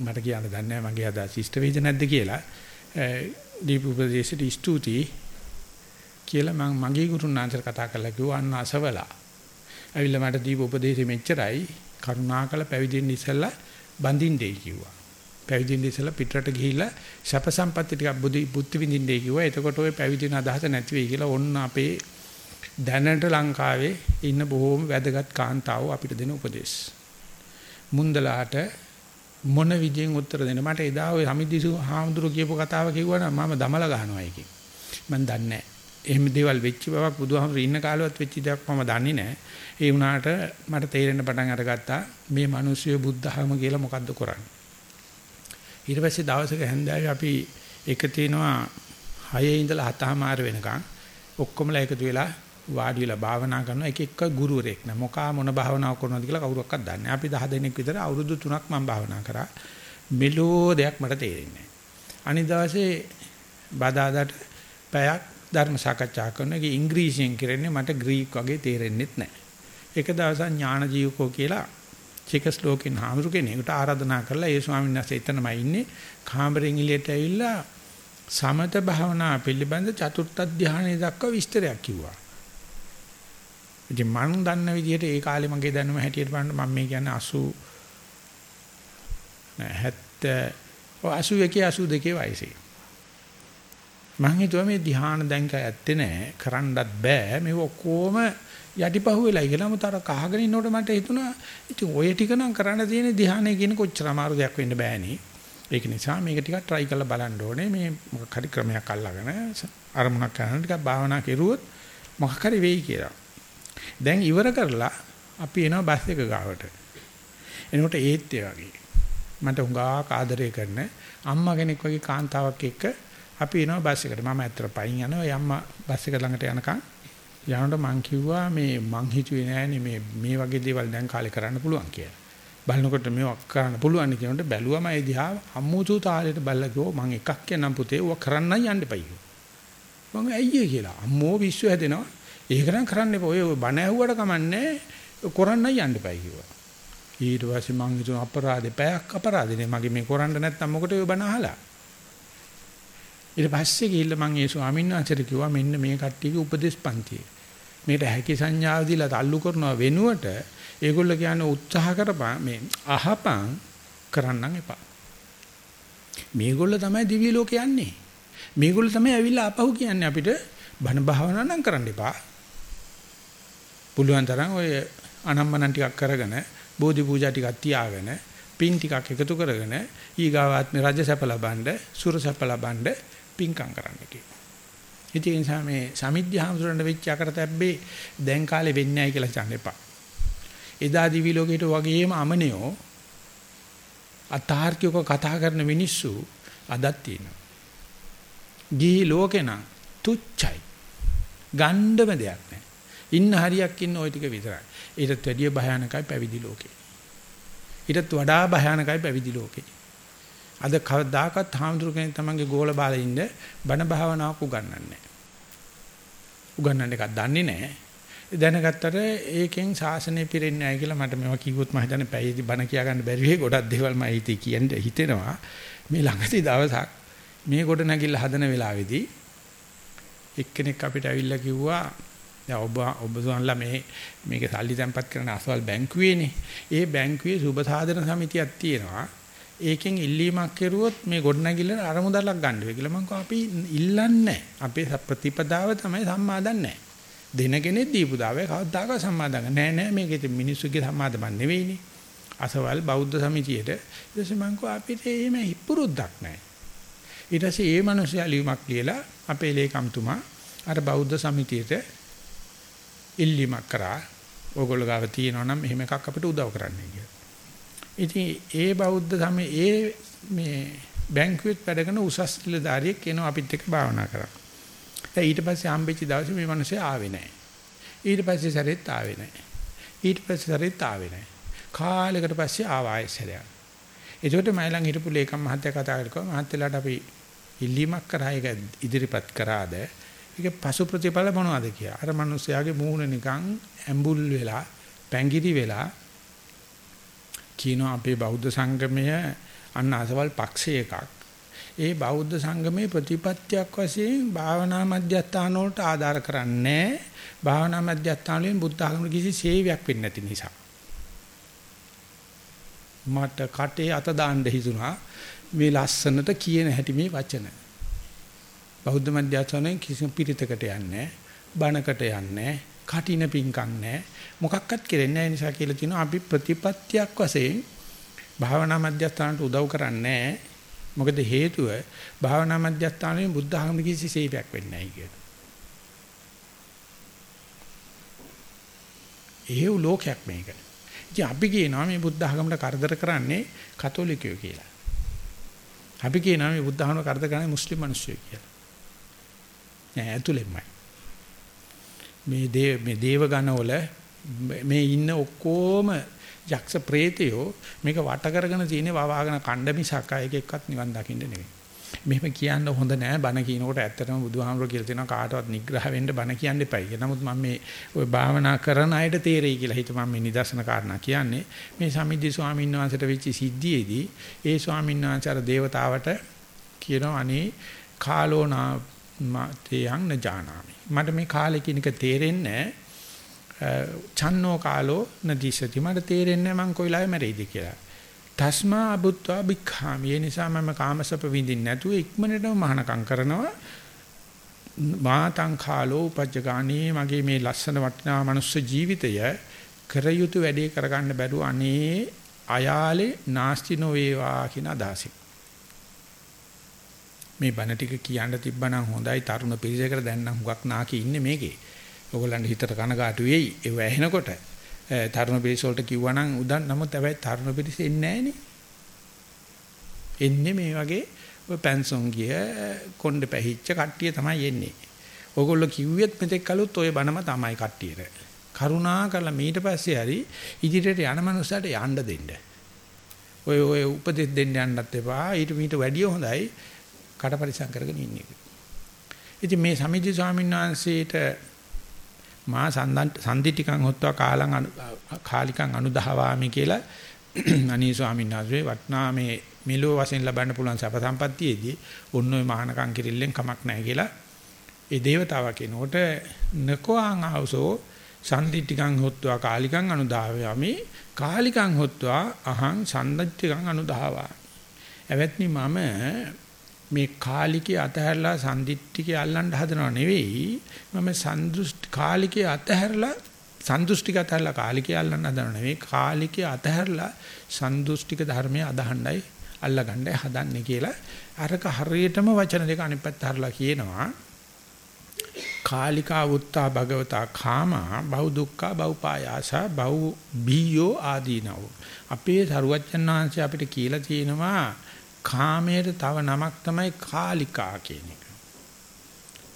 මට කියන්න දන්නේ නැහැ මගේ අදහස් ඉෂ්ට වේද නැද්ද කියලා දීප උපදේශයට ස්තුතියි කියලා මම මගේ ගුරුනාන්තර කතා කරලා කිව්වා අන්න අසවලා ඇවිල්ලා මට දීප උපදේශෙ මෙච්චරයි කරුණාකර පැවිදෙන්න ඉස්සෙල්ලා බඳින්නේ කිව්වා පැවිදිින් ඉස්සලා පිටරට ගිහිල්ලා සැප සම්පatti ටිකක් බුද්ධි බුද්ධ විඳින්නේ කිව්වා. එතකොට ওই පැවිදින අදහස නැති වෙයි කියලා ඔන්න අපේ දැනට ලංකාවේ ඉන්න බොහෝම වැදගත් කාන්තාවෝ අපිට දෙන උපදේශ. මුන්දලාට මොන විදියෙන් උත්තර දෙන්න මට එදා ওই සමිද්දිසු හාමුදුරු කියපු කතාව කිව්වනම් මම දමලා ගහනවා ඒකේ. මම දන්නේ නැහැ. එහෙම දේවල් වෙච්ච බවක් බුදුහාමුදුරු ඉන්න කාලෙවත් වෙච්ච දෙයක් මම දන්නේ නැහැ. ඒ වුණාට මට තේරෙන්න පටන් අරගත්තා මේ මිනිස්සු බුද්ධහම කියලා මොකද්ද කරන්නේ. ඊට පස්සේ දවසක හැන්දෑවේ අපි එක තිනවා 6 ඉඳලා 7:00 වෙනකන් ඔක්කොමලා එකතු වෙලා වාඩි වෙලා භාවනා කරනවා. එක එක ගුරුවරයෙක් නෑ. මොකා මොන භාවනාව කරනවද කියලා කවුරක්වත් දන්නේ නෑ. අපි 10 දෙනෙක් විතර අවුරුදු 3ක් මම භාවනා කරා. මෙලෝ දෙයක් මට තේරෙන්නේ නෑ. අනිත් දවසේ බදාදාට පැයක් ධර්ම සාකච්ඡා කරන එක ඉංග්‍රීසියෙන් කරන්නේ මට ග්‍රීක වගේ තේරෙන්නෙත් නෑ එක දවසක් ඥාන ජීවකෝ කියලා චෙකස්ලෝකෙන් හාමුදුරු කෙනෙකුට ආරාධනා කරලා ඒ ස්වාමීන් වහන්සේ එතනමයි ඉන්නේ කාමරෙන් එළියට ඇවිල්ලා සමත භාවනා පිළිබඳ චතුර්ථ ධානය දක්වා විස්තරයක් කිව්වා. ඉතින් මම දන්න විදිහට ඒ කාලේ මගේ දැනුම හැටියට බලන්න මම මේ කියන්නේ 80 70 81 82 වයසේ. මම හිතුවා මේ ධ්‍යාන දැන් ඇත්තේ නැහැ කරන්නත් බෑ මේ ඔක්කොම යටිපහුව වෙලා කියලා මතර කහගෙන ඉන්නකොට මට හිතුණා ඉතින් ඔය ටික නම් කරන්න තියෙන ධ්‍යානය කියන කොච්චර අමාරු දෙයක් වෙන්න බෑනේ. ඒක නිසා මේක ටිකක් try කරලා බලන්න ඕනේ. මේ මොකක් හරි ක්‍රමයක් අල්ලගෙන අරමුණක් කරන ටිකක් භාවනා කෙරුවොත් මොකක් හරි වෙයි කියලා. දැන් ඉවර කරලා අපි එනවා බස් එක ගාවට. එනකොට ඒත් ඒ වගේ. මට හුඟා ආදරය කරන අම්මා කෙනෙක් වගේ කාන්තාවක් එක්ක අපි එනවා බස් එකට. මම ඇත්තට පයින් යනවා. ඒ අම්මා බස් එක ළඟට යනකම් යනකොට මං කිව්වා මේ මං හිතුවේ නෑනේ මේ මේ වගේ දේවල් දැන් කාලේ කරන්න පුළුවන් කියලා. බලනකොට මේක කරන්න පුළුවන් කියනකොට බැලුවම ඒ දිහා අම්මුතු තාලෙට බැලලා කිව්වා මං එකක් කියන්නම් පුතේ ඌව කරන්නයි යන්න එපයි කිව්වා. මං ඇයි කියලා අම්මෝ විශ්ව හැදෙනවා. ඒක නම් කරන්න එපා. ඔය බණ ඇහුවට කමන්නේ කරන්නයි යන්න එපයි කිව්වා. ඊට පස්සේ මං හිතුවා අපරාධේ පැයක් අපරාධනේ මගේ මේ කරන්න නැත්තම් මොකට ඔය බණ අහලා. ඊට පස්සේ ගිහිල්ලා මං ඒ ස්වාමීන් වහන්සේට කිව්වා මෙන්න මේ කට්ටියගේ උපදේශ පන්තියේ මේකට හැකි සංඥාව දීලා තල්ලු කරනවා වෙනුවට ඒගොල්ලෝ කියන්නේ උත්සාහ කරපන් මේ අහපන් කරන්නම් එපා. මේගොල්ලෝ තමයි දිව්‍ය ලෝකේ යන්නේ. මේගොල්ලෝ තමයි ඇවිල්ලා අපහු කියන්නේ අපිට බණ භාවනා නම් කරන්න එපා. පුළුවන් තරම් ඔය අනම්මනම් ටිකක් කරගෙන බෝධි පූජා ටිකක් තියාගෙන පින් ටිකක් එකතු කරගෙන ඊගාවාත්ම රජ සැප ලබන්න සුර සැප ලබන්න පින්කම් කරන්න කියනවා. ඉතින් ඒ නිසා මේ සමිද්ධ හාමුදුරන්ට වෙච්ච අකරතැබ්බේ දැන් කාලේ වෙන්නේ නැහැ කියලා හිතන්න එපා. එදා දිවි ලෝකෙට වගේම අමනියෝ අතාර්කිකව කතා කරන මිනිස්සු අදත් තියෙනවා. ගිහි ලෝකේ නම් තුච්චයි. ගණ්ඩම දෙයක් නැහැ. ඉන්න හරියක් ඉන්න ওই ටික විතරයි. ඊටත් වැඩිය භයානකයි පැවිදි ලෝකේ. ඊටත් වඩා භයානකයි පැවිදි ලෝකේ. අද කවදාකවත් හාමුදුරු කෙනෙක් තමන්ගේ ගෝල බාලේ ඉන්න බණ භාවනාවක් උගන්වන්නේ නැහැ. උගන්වන්න එකක් දන්නේ නැහැ. දැනගත්තට ඒකෙන් සාසනය පිරෙන්නේ නැහැ කියලා මට මේවා කිව්වොත් මම හිතන්නේ පැයදී බණ කියා ගන්න බැරි වෙයි ගොඩක් දේවල් මම හිතේ කියන්න හිතෙනවා. මේ ළඟදී දවසක් මේ ගොඩ නැගිල්ල හදන වෙලාවේදී එක්කෙනෙක් අපිට ඇවිල්ලා කිව්වා දැන් ඔබ ඔබතුමන්ලා මේ මේක සල්ලි තැන්පත් කරන අසවල් බැංකුවේනේ. ඒ බැංකුවේ සුබ සාධන සමිතියක් තියෙනවා. ඒකෙන් ඉල්ලීමක් කෙරුවොත් මේ ගොඩනැගිල්ල අරමුදලක් ගන්න වෙයි කියලා මම කිව්වා අපි ඉල්ලන්නේ අපේ ප්‍රතිපදාව තමයි සම්මාදන් නැහැ. දෙන කෙනෙක් දීපු දාවේ කවදාකවත් සම්මාදන් නැහැ නෑ මේක ඉතින් මිනිස්සුගේ සම්මාදමක් නෙවෙයිනේ. අසවල් බෞද්ධ සමිතියට ඊට පස්සේ මම කිව්වා අපිට එහෙම හිපුරුද්දක් නැහැ. ඊට පස්සේ ඒ මිනිස්සයා ලියුමක් ලියලා අපේ ලේකම්තුමා අර බෞද්ධ සමිතියට ඉල්ලීමක් කරා ඕගොල්ලෝ ගාව තියෙනවා නම් එහෙම එකක් අපිට උදව් කරන්න කියලා. ඉතින් ඒ බෞද්ධ සමය ඒ මේ බැංකුවෙත් වැඩ කරන උසස් නිලධාරියෙක් එනවා අපිත් එක්ක භාවනා කරා. දැන් ඊට පස්සේ හම්බෙච්ච දවසේ මේ මිනිස්සේ ආවේ නැහැ. ඊට පස්සේ සැරෙත් ආවේ නැහැ. ඊට පස්සේ සැරෙත් ආවේ නැහැ. කාලයකට පස්සේ ආවා ආයෙසරයක්. ඒකට මයි ළඟ හිටපු ලේකම් මහත්තයා කතා කරලා මහත්තයලාට අපි ඉල්ලීමක් කරා ඒක ඉදිරිපත් කරාද ඒක පසු ප්‍රතිඵල මොනවද කියලා. අර මිනිස්යාගේ මූණ නිකන් ඇඹුල් වෙලා පැංගිරි වෙලා කියනවා අපේ බෞද්ධ සංගමය අන්න අසවල් පක්ෂය එකක්. ඒ බෞද්ධ සංගමේ ප්‍රතිපත්තියක් වශයෙන් භාවනා මධ්‍යස්ථාන වලට ආධාර කරන්නේ භාවනා මධ්‍යස්ථාන වලින් බුද්ධ ආගමේ කිසි සේවයක් වෙන්නේ නැති නිසා. මට කටේ අත දාන්න හිතුණා මේ ලස්සනට කියන හැටි මේ වචන. බෞද්ධ මධ්‍යස්ථානයේ කිසිම පිරිතකට යන්නේ බණකට යන්නේ කටින පිංකම් නැහැ මොකක්වත් කෙරෙන්නේ නැහැ නිසා කියලා කියනවා අපි ප්‍රතිපත්තියක් වශයෙන් භාවනා මධ්‍යස්ථානට උදව් කරන්නේ මොකද හේතුව භාවනා මධ්‍යස්ථානයේ බුද්ධ ධර්ම කිසි සේවයක් වෙන්නේ නැහැ කියලා. ඒව ලෝකයක් මේක. ඉතින් අපි කියනවා මේ බුද්ධ ධර්මයට කරදර කරන්නේ කතෝලිකයෝ කියලා. අපි කියනවා මේ බුද්ධ ධර්මයට කරදර කරන්නේ මුස්ලිම් මිනිස්සුયો කියලා. නෑ ඇතුළෙන්මයි. මේ දේව මේ දේව ගණවල මේ ඉන්න ඔක්කොම යක්ෂ ප්‍රේතයෝ මේක වට කරගෙන තියෙන වවාගෙන කණ්ඩ මිසක් අයක එක්කත් නිවන් දකින්න නෙවෙයි. මෙහෙම කියන්න හොඳ නෑ බණ කියනකොට ඇත්තටම බුදුහාමුදුරුවෝ කියලා තියෙනවා කාටවත් නිග්‍රහ වෙන්න බණ කියන්න එපයි. නමුත් මම මේ ওই භාවනා කරන අයට තේරෙයි කියලා හිත මම මේ නිදර්ශන කාරණා කියන්නේ. මේ සමිද්දි ස්වාමීන් වහන්සේට වෙච්ච සිද්ධියේදී ඒ ස්වාමීන් වහන්සේ අර දේවතාවට කියනවා අනේ කාලෝනා තේයන් නජානාමි. මට මේ කාලේ කියන එක තේරෙන්නේ චන්නෝ කාලෝ නදීසති මට තේරෙන්නේ මං කොයිලාවේ මැරෙයිද කියලා. තස්මා අබුත්වා බික්ඛාමි. ඒ නිසා මම කාමසප විඳින්න නැතුව ඉක්මනටම මහානකම් කරනවා. මාතං කාලෝ උපජ්ජගානේ මගේ මේ ලස්සන වටිනා මනුස්ස ජීවිතය කර යුතු වැඩේ කරගන්න බැරුව අනේ අයාලේ නාස්ති නොවේවා කියන අදහසින්. මේ බණ ටික කියන්න තිබ්බනම් හොඳයි තරුණ පිරිසකට දැන් නම් හුඟක් නාකි ඉන්නේ මේකේ. ඕගොල්ලන්ට හිතට කනගාටු වෙයි. ඒව ඇහෙනකොට තරුණ පිරිස වලට කිව්වනම් උදන් නමුත් හැබැයි තරුණ පිරිස එන්නේ එන්නේ මේ වගේ ඔය පැන්සොන් ගිය කොණ්ඩ පැහිච්ච කට්ටිය තමයි එන්නේ. ඕගොල්ලෝ කිව්වෙත් මෙතෙක් කලොත් ඔය බණම තමයි කට්ටියට. කරුණා කරලා මීට පස්සේ හරි ඉදිරියට යන මනුස්සයට යන්න දෙන්න. ඔය ඔය උපදෙස් දෙන්න යන්නත් එපා. ඊට මීට වැඩිය හොඳයි කට පරිසම් කරගෙන ඉන්නේ. ඉතින් මේ සමිජි ස්වාමීන් වහන්සේට මා සන්දි ටිකන් හොත්වා කාලං කාලිකං අනුදහවාමි කියලා අනී ස්වාමීන් වහන්සේ වටනා මේ මෙලෝ වශයෙන් ලබන්න පුළුවන් සප සම්පත්තියේදී ඔන්න ඔය මහානකම් කිරිල්ලෙන් කමක් නැහැ කියලා ඒ දේවතාවා කෙනකොට නකෝං ආවසෝ සන්දි ටිකන් හොත්වා කාලිකං අනුදහවාමි කාලිකං හොත්වා අහං සන්දි ටිකන් අනුදහවා එවත්නි මම මේ කාලිකේ අතහැරලා සම්දිත්තිකේ අල්ලන්න හදනව නෙවෙයි මම සන්දුෂ්ටි කාලිකේ අතහැරලා සන්දුෂ්ටික අතහැරලා කාලිකේ අල්ලන්න හදනව නෙවෙයි කාලිකේ අතහැරලා සන්දුෂ්ටික ධර්මයේ අදහණ්ඩයි අල්ලගන්නයි හදන්නේ කියලා අරක හරියටම වචන දෙක අනිත් පැත්ත හරලා කියනවා. කාලිකා වුත්තා භගවතා කාමා බහු දුක්ඛා බහු පායාසා බහු බීයෝ ආදීනව. අපේ සරුවච්චන් වහන්සේ අපිට කියලා තියෙනවා කාමයට තව නමක් තමයි කාලිකා කියන එක.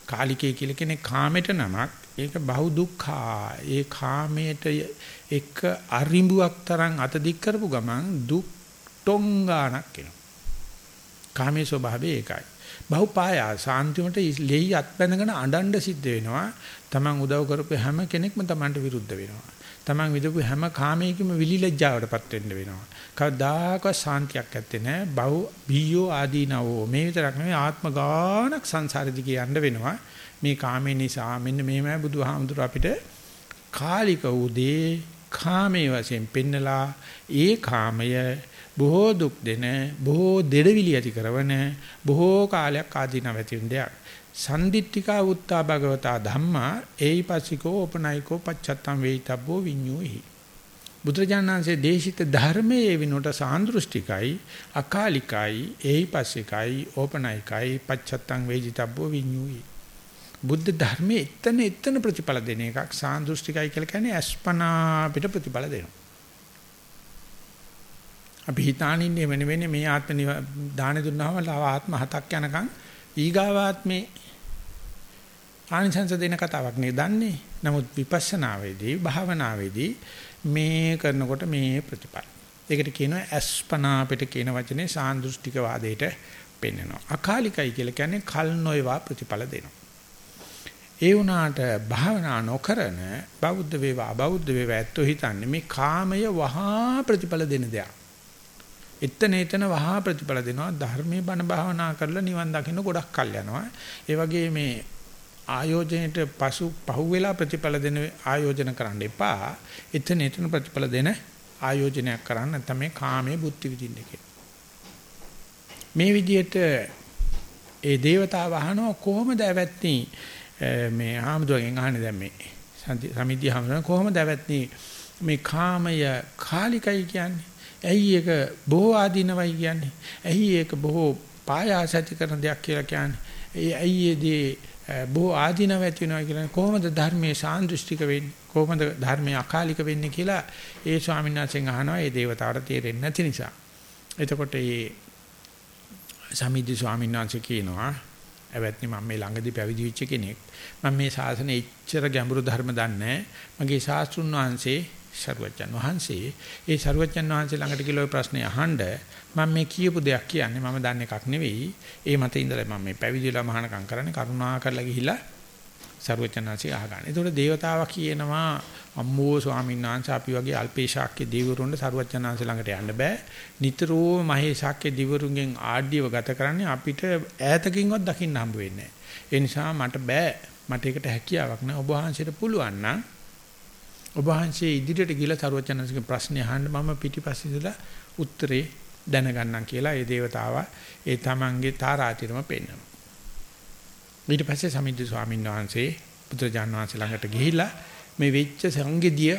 කාලිකේ කියලා කියන්නේ කාමයට නමක්. ඒක බහු දුක්ඛා. ඒ කාමයට එක අරිඹුවක් තරම් අත දික් කරපු ගමන් දුක් ටොංගානක් එනවා. කාමයේ ස්වභාවය ඒකයි. බහුපායා සාන්තිමට ලෙයි අත්පැනගෙන අඬන්න සිද්ධ වෙනවා. Taman උදව් කරපු හැම කෙනෙක්ම Tamanට විරුද්ධ වෙනවා. Taman විදපු හැම කාමයකම විලිලැජ්ජාවටපත් වෙන්න වෙනවා. කවදාකවත් සාන්තියක් ඇත්තේ නැහැ. බහු බීයෝ ආදීනවෝ මේ විතරක් නෙවෙයි ආත්ම ගානක් සංසාරෙදි කියන්න වෙනවා. මේ කාමේ නිසා මෙන්න මේමයි බුදුහාමුදුර අපිට කාලික උදේ කාමයේ වශයෙන් පෙන්නලා ඒ කාමය බොහෝ දුක් දෙන බොහෝ දෙඩවිලි ඇති කරන බොහෝ කාලයක් ආදීනව ඇති වෙන දෙයක් සම්දිත්තිකා උත්තා භගවතා ධම්මා ඒයිපස්සිකෝ උපනයිකෝ පච්චත්තම් වේිතබ්බෝ විඤ්ඤෝහි. බුදුරජාණන්සේ දේශිත ධර්මයේ විනෝට සාන්දෘෂ්ටිකයි අකාලිකයි ඒයිපස්සිකයි ඕපනයිකයි පච්චත්තම් වේිතබ්බෝ විඤ්ඤෝහි. බුද්ධ ධර්මයේ එතන එතන ප්‍රතිඵල දෙන එකක් සාන්දෘෂ්ටිකයි කියලා කියන්නේ අස්පනා පිට ප්‍රතිඵල දෙනවා. අපි හිතානින්නේ වෙන වෙන්නේ මේ ආත්ම දාන දුන්නාම ලව ආත්ම හතක් යනකම් ඊගාවාත්මේ ආනිසංස දෙන කතාවක් නේ දන්නේ. නමුත් විපස්සනාවේදී භාවනාවේදී මේ කරනකොට මේ ප්‍රතිපල. ඒකට කියනවා අස්පනා අපිට කියන වචනේ සාන්දෘෂ්ටික වාදයට පෙන්වනවා. අකාලිකයි කියලා කියන්නේ කල් නොයවා ප්‍රතිඵල දෙනවා. ඒ වුණාට භාවනා නොකරන බෞද්ධ වේවා අබෞද්ධ වේවා ඇත්තෝ හිතන්නේ මේ කාමය වහා ප්‍රතිඵල දෙන දෙයක්. එතන එතන වහා ප්‍රතිඵල දෙනවා. ධර්මයේ බණ භාවනා කරලා නිවන් දකින්න ගොඩක් කල් යනවා. ඒ වගේ මේ ආයෝජනයේට පසු පහුවෙලා ප්‍රතිඵල දෙන ආයෝජන කරන්න එපා. එතන එතන ප්‍රතිඵල දෙන ආයෝජනයක් කරන්න නැත්නම් මේ කාමයේ බුද්ධි විදින්න මේ විදිහට ඒ దేవතාව අහනවා කොහොමද ඇවැත්නි? මේ ආමදුවෙන් අහන්නේ දැන් මේ සමිතිය හැමෝම කොහොමද ඇවැත්නි? මේ කාමය කාලිකයි කියන්නේ. ඇයි ඒක බොහෝ ආදීනවයි කියන්නේ? ඇයි ඒක බොහෝ පායාස ඇති කරන දෙයක් කියලා කියන්නේ? ඒ ඇයි ඒදී බොහෝ ආදීනව ඇති වෙනවා කියලා කොහොමද ධර්මයේ සාන්දෘෂ්ටික වෙන්නේ? කොහොමද ධර්මයේ අකාලික වෙන්නේ කියලා ඒ ස්වාමීන් වහන්සේගෙන් අහනවා ඒ දේවතාවට තේරෙන්නේ නැති නිසා. එතකොට මේ සමිද්ධි ස්වාමීන් වහන්සේ කියනවා ඇවැත්නි මම මේ ළඟදී පැවිදි වෙච්ච කෙනෙක්. මම මේ ශාසනයේ එච්චර ගැඹුරු ධර්ම දන්නේ මගේ ශාස්ත්‍රුන් වහන්සේ සරුවච්චන් වහන්සේ ඒ සරුවච්චන් වහන්සේ ළඟට ගිහලා ওই ප්‍රශ්නේ අහන්න මම මේ කියපු දෙයක් කියන්නේ මම දන්නේ එකක් නෙවෙයි ඒ මත ඉඳලා මම මේ පැවිදිලා මහානකම් කරන්නේ කරුණා කරලා ගිහිලා සරුවච්චන් වහන්සේ අහගන්න. ඒතකොට දේවතාවා කියනවා අම්මෝ ස්වාමීන් වහන්සේ අපි වගේ අල්පේශාක්‍ය දිවුරුන්ට සරුවච්චන් වහන්සේ ළඟට යන්න බෑ. නිතරම මහේශාක්‍ය දිවුරුන්ගෙන් ආඩ්‍යව ගත කරන්නේ අපිට ඈතකින්වත් දකින්න හම්බ වෙන්නේ ඒ නිසා මට බෑ. මට ඒකට හැකියාවක් නෑ. ඔබ වහන්සේට පුළුවන් නම් ඔබ වහන්සේ ඉදිරියට ගිහිලා සරුවචනන්සේගේ ප්‍රශ්නේ අහන්න මම පිටිපස්සේ ඉඳලා උත්තරේ දැනගන්නම් කියලා ඒ దేవතාවා ඒ තමන්ගේ තාරාතිරම පෙන්වනවා. ඊට පස්සේ සමිද්ද ස්වාමීන් වහන්සේ බුදුරජාණන් වහන්සේ ළඟට ගිහිලා මේ වෙච්ච සංගෙදිය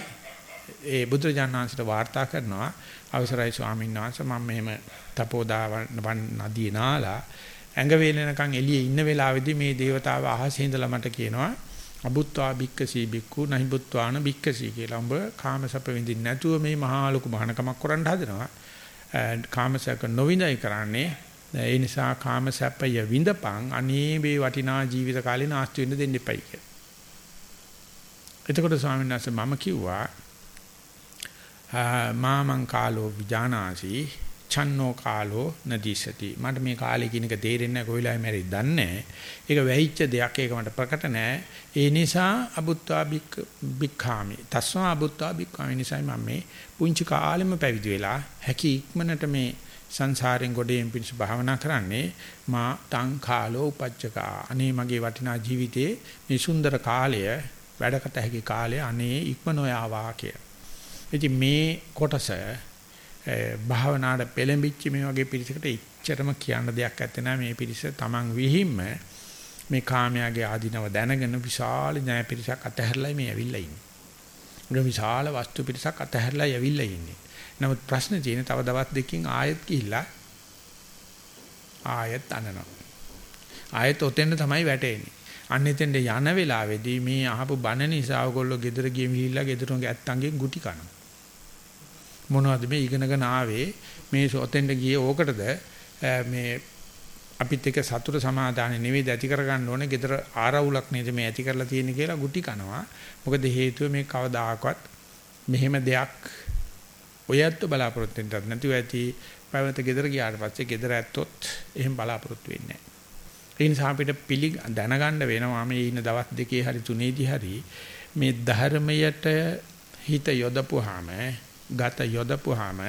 ඒ බුදුරජාණන් වහන්සේට වාර්තා කරනවා අවසරයි ස්වාමීන් වහන්සේ මම මෙහෙම තපෝදාවන් නදී නාලා ඇඟ වේලෙනකන් එළියේ ඉන්න වෙලාවේදී මේ దేవතාව අහසේ ඉඳලා මට කියනවා අබුත්වා බික්කසී බික්කු නහි බුත්වාන බික්කසී කියලා. උඹ කාමසප විඳින්න නැතුව මේ මහා ලොකු මහානකමක් කරන්න හදනවා. කාමසක නොවිඳයි කරන්නේ. ඒ නිසා කාමසපය විඳපන් අනේ මේ වටිනා ජීවිත කාලේ නාස්ති වෙන්න දෙන්න එපයි කියලා. එතකොට ස්වාමීන් වහන්සේ මම කිව්වා මාමං කාලෝ විජානාසි චන්නෝ කාලෝ නදීසති. මට මේ කාලේ කියන එක තේරෙන්නේ නැහැ කොයිලායි මැරෙයි දන්නේ. ඒක වැහිච්ච දෙයක් ඒක මට ප්‍රකට නැහැ. ඒ නිසා අබුත්වා බික් බික්ඛාමි. තස්මා අබුත්වා බික්ඛාමි නිසා මම මේ පුංචි කාලෙම පැවිදි වෙලා හැකි ඉක්මනට මේ සංසාරෙන් ගොඩේන් පිණිස භාවනා කරන්නේ මා තං කාලෝ උපජ්ජකා අනේ මගේ වටිනා ජීවිතේ මේ සුන්දර කාලය වැඩකට හැකි කාලය අනේ ඉක්ම නොයාවා කිය. ඉතින් මේ කොටස භාවනාවට පෙළඹිච්ච මේ වගේ පිරිසකට ඉච්චරම කියන්න දෙයක් නැත්තේ නෑ මේ පිරිස Taman විහිම්ම මේ කාමයාගේ ආධිනව දැනගෙන විශාල ඥාය පිරිසක් අතහැරලා මේ ඇවිල්ලා ඉන්නේ. ඒ විශාල වස්තු පිරිසක් අතහැරලා ඇවිල්ලා ඉන්නේ. නමුත් ප්‍රශ්නේ තියෙන්නේ තව දවස් දෙකකින් ආයෙත් ගිහිල්ලා ආයෙත් අනනවා. ආයෙත් ඔතෙන් තමයි වැටෙන්නේ. අන්නෙතෙන්ද යන වෙලාවේදී මේ අහපු බණ නිසා ඔයගොල්ලෝ ගෙදර ගිය මිහිල්ලා ගෙදරට ඇත්තන්ගෙන් ගුටි කනවා. මොනවද මේ ඉගෙනගෙන ආවේ මේ සොතෙන්ද ගියේ ඕකටද මේ අපිත් එක්ක සතුට සමාදානෙ නෙවෙයි ඇති කරගන්න ඕනේ. ගෙදර ආරවුලක් නේද මේ ඇති කරලා තියෙන්නේ කියලා ගුටි කනවා. මොකද හේතුව මේ කවදාකවත් මෙහෙම දෙයක් ඔයත් බලාපොරොත්තු වෙන්නත් නැතුව ඇති පැවත ගෙදර ගියාට පස්සේ ගෙදර ඇත්තොත් එහෙම බලාපොරොත්තු වෙන්නේ නැහැ. ඒ නිසා අපිට පිළි දැනගන්න වෙනවා මේ ඉන්න දවස් දෙකේ හරි තුනේදී හරි මේ ධර්මයට හිත යොදපුවාම ගත යොදපුවාම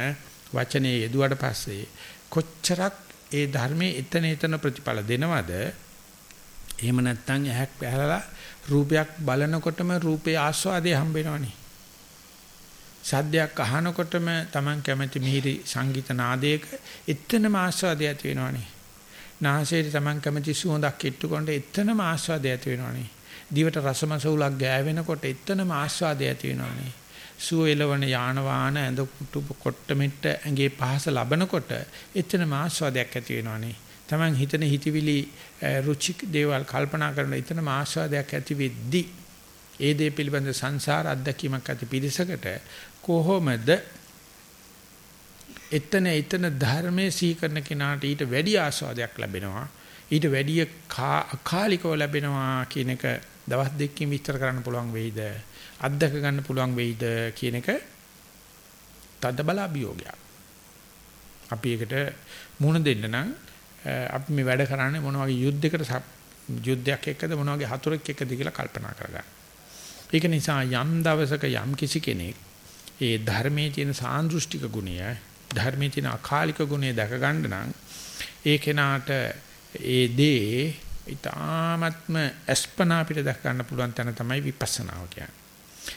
වචනේ යෙදුවට පස්සේ කොච්චරක් ඒ ධර්මයේ එතන එතන ප්‍රතිඵල දෙනවද එහෙම නැත්නම් ඇහක් පැහැලලා රූපයක් බලනකොටම රූපේ ආස්වාදය හම්බ වෙනවනේ සද්දයක් අහනකොටම Taman කැමති මිහිරි සංගීත නාදයක එතනම ආස්වාදය ඇති වෙනවනේ නාසයේ Taman කැමති සුවඳක් ඉට්ටුකොට එතනම ආස්වාදය ඇති වෙනවනේ. දිවට රසමසවුලක් ගෑවෙනකොට එතනම ආස්වාදය ඇති වෙනවනේ. සුව එලවන යාන වාහන ඇඳ කුටු කොට්ට මෙට්ට ඇඟේ පහස ලබනකොට එතනම ආස්වාදයක් ඇති වෙනවනේ. Taman හිතන හිතවිලි රුචි දේවල් කල්පනා කරන එතනම ආස්වාදයක් ඇති වෙද්දී ඒ දේ පිළිබඳ සංසාර අත්දැකීමක් ඇති පිරිසකට කොහොමද එතන එතන ධර්මයේ සීකරන කෙනාට ඊට වැඩි ආස්වාදයක් ලැබෙනවා ඊට වැඩි අකාලිකව ලැබෙනවා කියන එක දවස් දෙකකින් විස්තර කරන්න පුළුවන් වෙයිද අත්දක ගන්න පුළුවන් වෙයිද කියන එක තදබල අභියෝගයක් අපි ඒකට මුහුණ දෙන්න නම් අපි මේ වැඩ කරන්නේ මොන වගේ යුද්ධයකට යුද්ධයක් එක්කද මොන වගේ හතුරෙක් එක්කද කියලා කල්පනා කරගන්න. ඒක නිසා යම් දවසක යම් කිසි කෙනෙක් ඒ ධර්මයේ තියෙන සාන්දෘෂ්ටික ගුණය ධර්මයේ තියෙන අකාලික ගුණය දැක ගන්න නම් ඒ කෙනාට ඒ දේ ඊ타ත්ම අස්පනා අපිට දැක ගන්න පුළුවන් තැන තමයි විපස්සනාව කියන්නේ.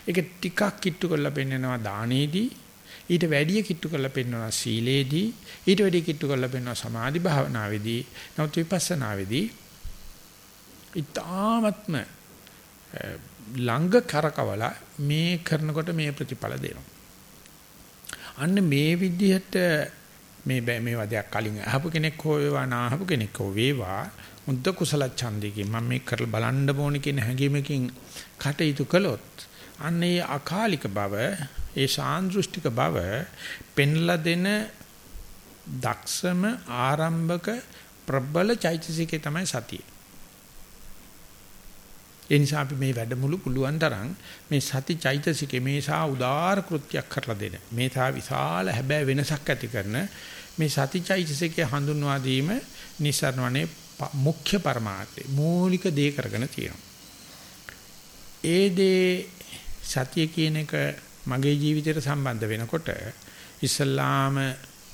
ඒක ටිකක් කිට්ටු කරලා පෙන්නනවා දානේදී ඊට වැඩිය කිට්ටු කරලා පෙන්නනවා සීලේදී ඊට වැඩිය කිට්ටු කරලා පෙන්නනවා සමාධි භාවනාවේදී නමුත් විපස්සනාවේදී ඊ타ත්ම ළඟ කරකවලා මේ කරනකොට මේ ප්‍රතිඵල දෙනවා. අන්න මේ විදිහට මේ මේවා දෙයක් කලින් අහපු කෙනෙක් හෝ වේවා නාහපු කෙනෙක් හෝ වේවා මුද්ද කුසල ඡන්දයෙන් මම මේක කරලා බලන්න ඕනේ කියන හැඟීමකින් කටයුතු කළොත් අන්න ඒ අකාලික බව ඒ සාන්දෘෂ්ටික බව පෙන්ලා දෙන දක්ෂම ආරම්භක ප්‍රබල චෛතසිකේ තමයි සතිය. ඒ නිසා අපි මේ වැඩමුළු පුළුවන් තරම් මේ සති චෛතසිකේ මේ සා උදාාර කෘත්‍යයක් කරලා දෙන මේ සා විශාල හැබෑ වෙනසක් ඇති කරන මේ සති චෛතසිකේ හඳුන්වා දීම නිසරණවනේ මුඛ්‍ය පරමාර්ථය මූලික දේ කරගෙන තියෙනවා. ඒ දේ සතිය කියන එක මගේ ජීවිතයට සම්බන්ධ වෙනකොට ඉස්ලාම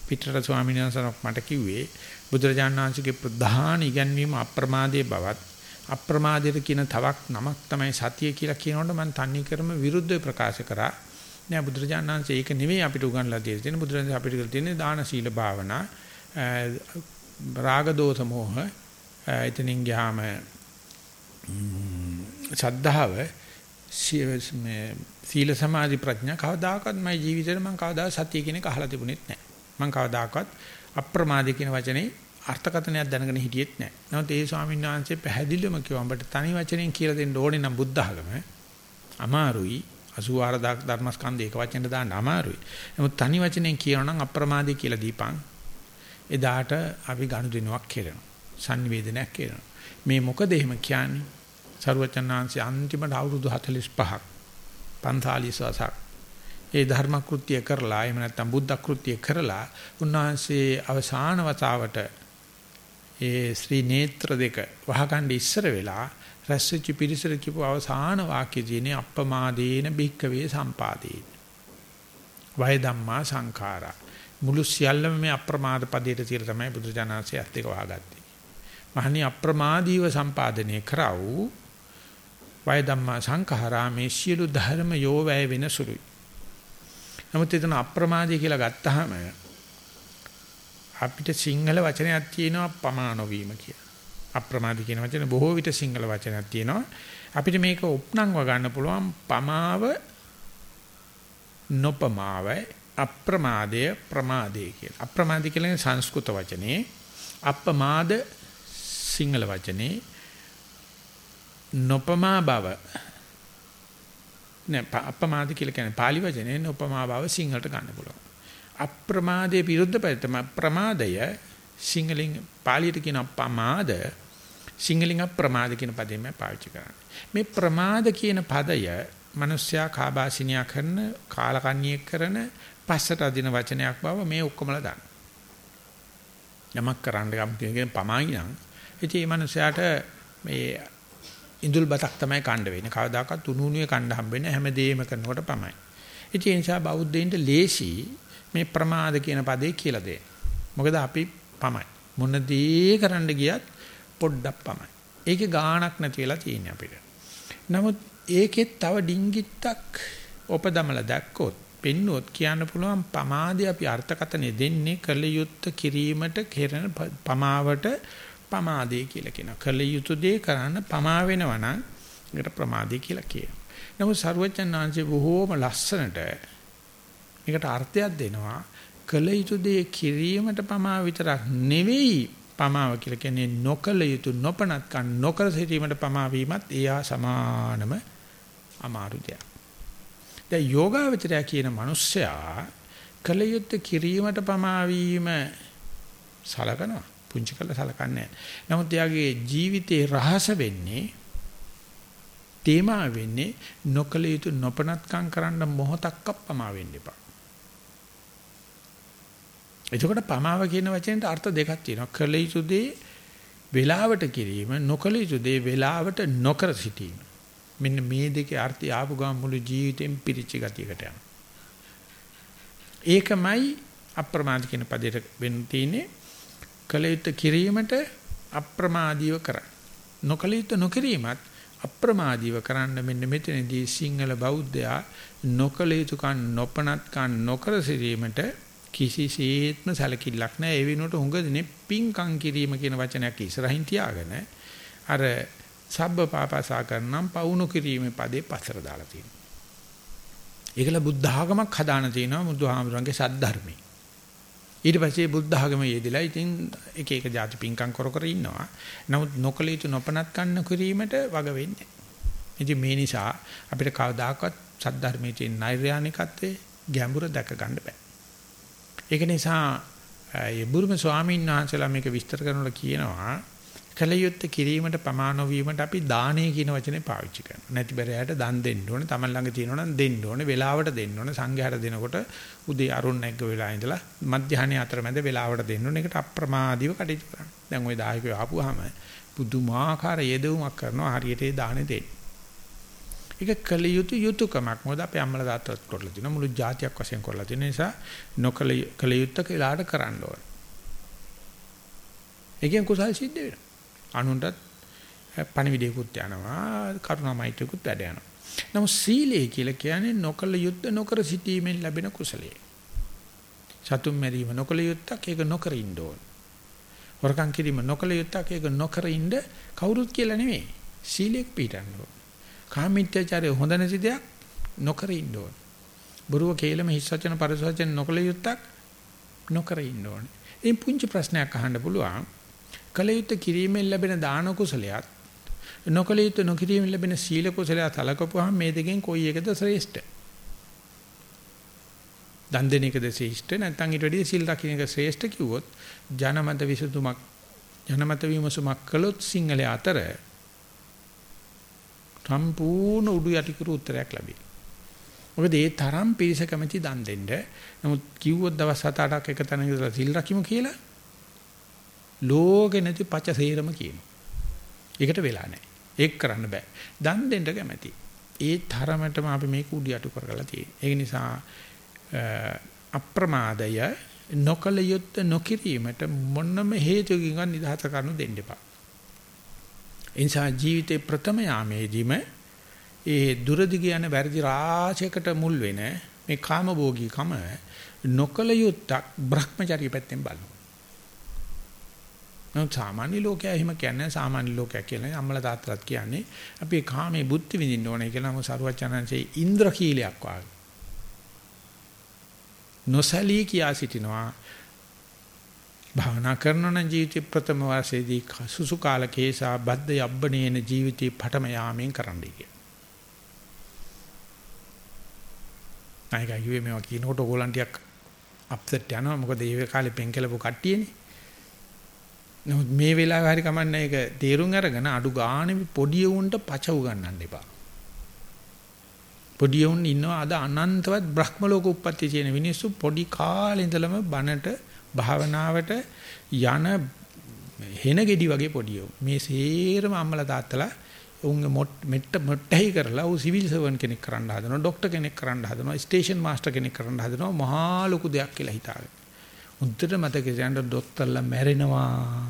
පිටර ස්වාමීන් වහන්සේ මට කිව්වේ බුදුරජාණන් වහන්සේගේ ප්‍රධාන ඉගැන්වීම අප්‍රමාදයේ බවත් අප්‍රමාදයට කියන තවක් නමක් තමයි සතිය කියලා කියනකොට මම තන්නේ කරම විරුද්ධව ප්‍රකාශ කරා. නෑ බුදුරජාණන් වහන්සේ ඒක නෙවෙයි අපිට උගන්ලා දෙලා තියෙන්නේ. බුදුරජාණන් අපිට කියලා තියෙන්නේ දාන සීල භාවනා රාග දෝෂ මොහ එතනින් ගියාම ශ්‍රද්ධාව සීල සමාධි ප්‍රඥා කවදාකවත් මගේ ජීවිතේට මම කවදා සතිය කියන එක අහලා තිබුණෙත් නැහැ. මම කවදාකවත් අප්‍රමාදී කියන වචනේ අර්ථකථනයක් දැනගෙන හිටියෙත් නැහැ. නමුත් ඒ ස්වාමීන් වහන්සේ පැහැදිලිවම කිව්වා උඹට තනි වචනෙන් කියලා දෙන්න ඕනේ නම් බුද්ධ ආගම අමාරුයි. 84000 ධර්මස්කන්ධ එක වචනෙන් දාන්න අමාරුයි. නමුත් තනි වචනෙන් කියනවා නම් අප්‍රමාදී කියලා දීපන්. එදාට අපි ගනුදෙනුවක් කෙරෙනවා. sannivedanayak කෙරෙනවා. මේ මොකද එහෙම කියන්නේ? සරුවචනාංශي අන්තිමට අවුරුදු 45ක් 45 වසක් ඒ ධර්ම කෘත්‍ය කරලා එහෙම නැත්නම් බුද්ධ කෘත්‍ය කරලා උන්වහන්සේ අවසාන වතාවට ඒ ශ්‍රී නේත්‍ර දෙක වහකණ්ඩ ඉස්සර වෙලා රැස්වෙච්ච පිරිසට කියපු අවසාන වාක්‍ය දිනේ අප්පමාදේන භික්කවේ සම්පාදේ. වය ධම්මා සංඛාරා. මුළු සියල්ලම මේ අප්‍රමාද පදයට තියලා තමයි බුදුජානනාංශය අත් දෙක වහගත්තේ. මහණි අප්‍රමාදීව සම්පාදනය කරව වය ධම්මා සංඛාරා මේ සියලු ධර්ම යෝ වැය වෙන සුළුයි. නමුත් එතන අප්‍රමාදී කියලා ගත්තාම අපිට සිංහල වචනයක් තියෙනවා පමාන වීම කියලා. අප්‍රමාදී කියන වචනේ බොහෝ විට සිංහල වචනයක් තියෙනවා. අපිට මේක උප්නංව ගන්න පුළුවන් පමාව නොපමාව අප්‍රමාදය ප්‍රමාදය කියලා. අප්‍රමාදී කියන්නේ සංස්කෘත වචනේ අප්‍රමාද සිංහල වචනේ නොපමා බව නෑ අප්‍රමාද කියලා කියන්නේ pāli වචනේ නොපමා බව සිංහලට ගන්න පුළුවන්. අප්‍රමාදයේ විරුද්ධ පැත්තම ප්‍රමාදය සිංහලෙන් පාලියට කියන අප්‍රමාද සිංහලෙන් අප්‍රමාද කියන පදයෙන් පාවිච්චි කරන්නේ. මේ ප්‍රමාද කියන පදය මිනිස්සයා කාබාසිනියා කරන කාලකන්ණියෙක් කරන පස්සට අදින වචනයක් බව මේ ඔක්කොමලා දන්න. යමක් කරන්න ගම් කියන පමායි නම් ඉතින් මේ මිනිස්සයාට මේ ඉඳුල් බතක් තමයි කණ්ඩ වෙන්නේ. කවදාකවත් උණුණුවේ කණ්ඩ හම්බෙන්නේ හැමදේම කරනකොට පමයි. ඉතින් ඒ නිසා බෞද්ධයින්ට ලේසි මේ ප්‍රමාද කියන පදේ කියලා දෙන්න. මොකද අපි පමයි. මොන දේ කරන්න ගියත් පොඩ්ඩක් පමයි. ඒකේ ගාණක් නැති වෙලා තියෙන්නේ අපිට. නමුත් ඒකෙත් තව ඩිංගිත්තක් ඔපදමලා දැක්කොත් පෙන්නුවොත් කියන්න පුළුවන් පමාදේ අපි අර්ථකතනෙ දෙන්නේ කල යුත්ත කිරීමට කෙරෙන පමාවට පමාදේ කියලා කියනවා. කල යුතු දේ කරන්න පමා වෙනවා නම් ඒකට ප්‍රමාදේ කියලා කියනවා. නමුත් සරුවචන් ආංශේ බොහෝම ලස්සනට මේකට අර්ථයක් දෙනවා. කල යුතු දේ කිරීමට පමා විතරක් නෙවෙයි පමාව කියලා කියන්නේ නොකල යුතු නොපනත්කම් නොකර සිටීමට පමා වීමත් එයා සමානම අමාරු දෙයක්. දැන් යෝගාවචරය කියන මිනිස්සයා කල යුත්තේ කිරීමට පමා වීම සලකනවා. පුංචි කළ සලකන්නේ නමුත් එයාගේ ජීවිතේ රහස වෙන්නේ තේමා වෙන්නේ නොකල යුතු නොපනත්කම් කරන්න මොහොතක් අපමා වෙන්න එපා. එතකොට පමාව කියන වචනෙට අර්ථ දෙකක් තියෙනවා. කල යුතු දේ වේලාවට කිරීම නොකල යුතු දේ වේලාවට නොකර සිටීම. මෙන්න මේ දෙකේ අර්ථය ආපු ගමන් මුළු ජීවිතෙම පිරිච්ච ගතියකට යනවා. ඒකමයි අප්‍රමාද කියන පදයට වෙන්න තියෙන්නේ කල යුත්තේ කිරීමට අප්‍රමාදීව කරන්න. නොකල යුත්තේ නොකිරීමත් අප්‍රමාදීව කරන්න මෙන්න මෙතනදී සිංහල බෞද්ධයා නොකල යුතුකම් නොපනත්කම් නොකර සිටීමට කිසිසේත්ම සැලකිල්ලක් නැහැ. ඒ වෙනුවට හුඟ දිනේ පිංකම් කිරීම කියන වචනයක් ඉස්සරහින් තියාගෙන අර සබ්බ පාපසා කරනම් පවුණු කිරීමේ පදේ පස්සට දාලා තියෙනවා. ඒකල බුද්ධ ආගමක් හදාන තියෙනවා බුදුහාමුදුරන්ගේ සද්ධර්මයේ. ඊට පස්සේ බුද්ධ ආගම යෙදিলা ඉතින් එක එක ಜಾති පිංකම් කර කර ඉන්නවා. නමුත් නොකල යුතු නොපනත් කන්න කිරීමට වග වෙන්නේ. ඉතින් මේ නිසා අපිට කවදාකවත් සද්ධර්මයේ තියෙන නෛර්යානිකත්වයේ ගැඹුර දැක ගන්න බෑ. ඒක නිසා ඒ බුරුම ස්වාමීන් වහන්සේලා මේක විස්තර කරනකොට කියනවා කලියුත් කිරීමට ප්‍රමාණ වීමට අපි දානේ කියන වචනේ පාවිච්චි කරනවා. නැති බැරයට දන් දෙන්න ඕනේ. Taman ළඟ තියෙනවා නම් දෙන්න ඕනේ. වෙලාවට දෙන්න ඕනේ. සංඝයාට දෙනකොට උදේ අරුණ නැග්ග වෙලා ඉඳලා මධ්‍යහ්නයේ අතරමැද වෙලාවට දෙන්න ඕනේ. ඒකට අප්‍රමාදීව කටයුතු කරන්න. දැන් ওই දායකයෝ ආපුවාම පුදුමාකාර යෙදවුමක් කරනවා හරියට ඒ දානේ දෙන්න. ඒක කල යුතු යුතුයකමක්. මොකද අපේ අම්මලා තාත්තලාත් කරලා තිනවා. මුළු ජාතියක් වශයෙන් කරලා තියෙන නිසා නොකල කල යුත්තක වෙලාවට කරන්න ඕනේ. ඒකෙන් කුසල් සිද්ධ වෙනවා. අනුන්ටත් පණිවිඩයකුත් යනවා කරුණාමයිත්‍යකුත් වැඩ යනවා. නමුත් සීලය කියලා කියන්නේ නොකල යුද්ධ නොකර සිටීමෙන් ලැබෙන කුසලයේ. සතුම් මැරීම නොකල යුත්තක් ඒක නොකර ඉන්න ඕන. වරකම් කිරීම නොකල යුත්තක් ඒක නොකර ඉන්න කවුරුත් කියලා නෙමෙයි. සීලයක් පිටන්න ඕන. කාමීත්‍යචාරය හොඳ නැති දෙයක් නොකර ඉන්න ඕන. බොරුව කේලම හිස් වචන පරිස වචන නොකල යුත්තක් නොකර ඉන්න ඕනේ. ඉතින් පුංචි ප්‍රශ්නයක් අහන්න පුළුවන්. කලයුත්ත කිරීමෙන් ලැබෙන දාන කුසලයක් නොකලයුත්ත නොකිරීමෙන් ලැබෙන සීල කුසලයක් සලකපුවාම මේ දෙකෙන් කොයි එකද ශ්‍රේෂ්ඨ? දන් දෙන එකද ශ්‍රේෂ්ඨ නැත්නම් ඊට වැඩිය සීල් රකින්න එක ශ්‍රේෂ්ඨ කිව්වොත් ජනමත විසඳුමක් ජනමත විමසුමක් කළොත් සිංහල අතර සම්පූර්ණ උඩු යටි කරු උත්තරයක් ලැබේ. මොකද ඒ තරම් පිරිස කැමති දන් දෙන්න. නමුත් කිව්වොත් දවස් 7-8ක් එක තැනක ඉඳලා සිල් රකිමු කියලා ලෝකේ නැති පච සේරම කියනවා. ඒකට වෙලා නැහැ. ඒක කරන්න බෑ. දන් දෙන්න කැමැති. ඒ තරමටම අපි මේක උඩියට කරගලා තියෙන්නේ. ඒ නිසා අප්‍රමාදය නොකල යුත්ත නොකිරීමට මොනම හේතුකින්වත් නිදහස කරනු දෙන්න එපා. ඒ නිසා ජීවිතේ ප්‍රථම යාමේදීම ඒ දුරදිග යන වැරදි රාශියකට මුල් වෙන මේ කාමභෝගී කම නොකල යුත්තක් Brahmacharya පැත්තෙන් බලනවා. නමුත් සාමාන්‍ය ලෝකයා එහෙම කියන්නේ සාමාන්‍ය ලෝකයා කියලා අම්මලා තාත්තලාත් කියන්නේ අපි කාමයේ බුද්ධි විඳින්න ඕනේ කියලා නම් සරුවචනන්සේ ඉන්ද්‍රකීලයක් වාගේ. නොසලී කියා සිටිනවා භාවනා කරනවා නම් ජීවිතේ ප්‍රථම වාසයේදී සුසු කාලකේසා බද්ද යබ්බනේන ජීවිතේ පටම යාමෙන් කරන්නයි කිය. නැයි ගියේ මේවා කියනකොට ඕගොල්ලන් ටිකක් අප්සෙට් යනවා මොකද ඒ කාලේ පෙන්කලපු කට්ටියනේ. නමුත් මේ වෙලාවේ හරි කමන්නේ ඒක තේරුම් අරගෙන අඩු ගානේ පොඩි උන්ට පච උගන්නන්න එපා. පොඩි උන් ඉන්නවා අද අනන්තවත් බ්‍රහ්ම ලෝක උප්පත්ති තියෙන මිනිස්සු පොඩි කාලේ ඉඳලම බනට භාවනාවට යන හෙන ගෙඩි වගේ පොඩි උන්. මේ සේරම අම්මලා තාත්තලා උන්ගේ මෙට්ට මොට්ටයි කරලා ඌ සිවිල් සර්වන් කෙනෙක් කරන්න හදනවා ડોක්ටර් කෙනෙක් කරන්න හදනවා ස්ටේෂන් මාස්ටර් කෙනෙක් කරන්න හදනවා මහා ලොකු දෙයක් කියලා හිතාගෙන. හොඳට මතක තියාගන්න දොස්තරලා මැරෙනවා.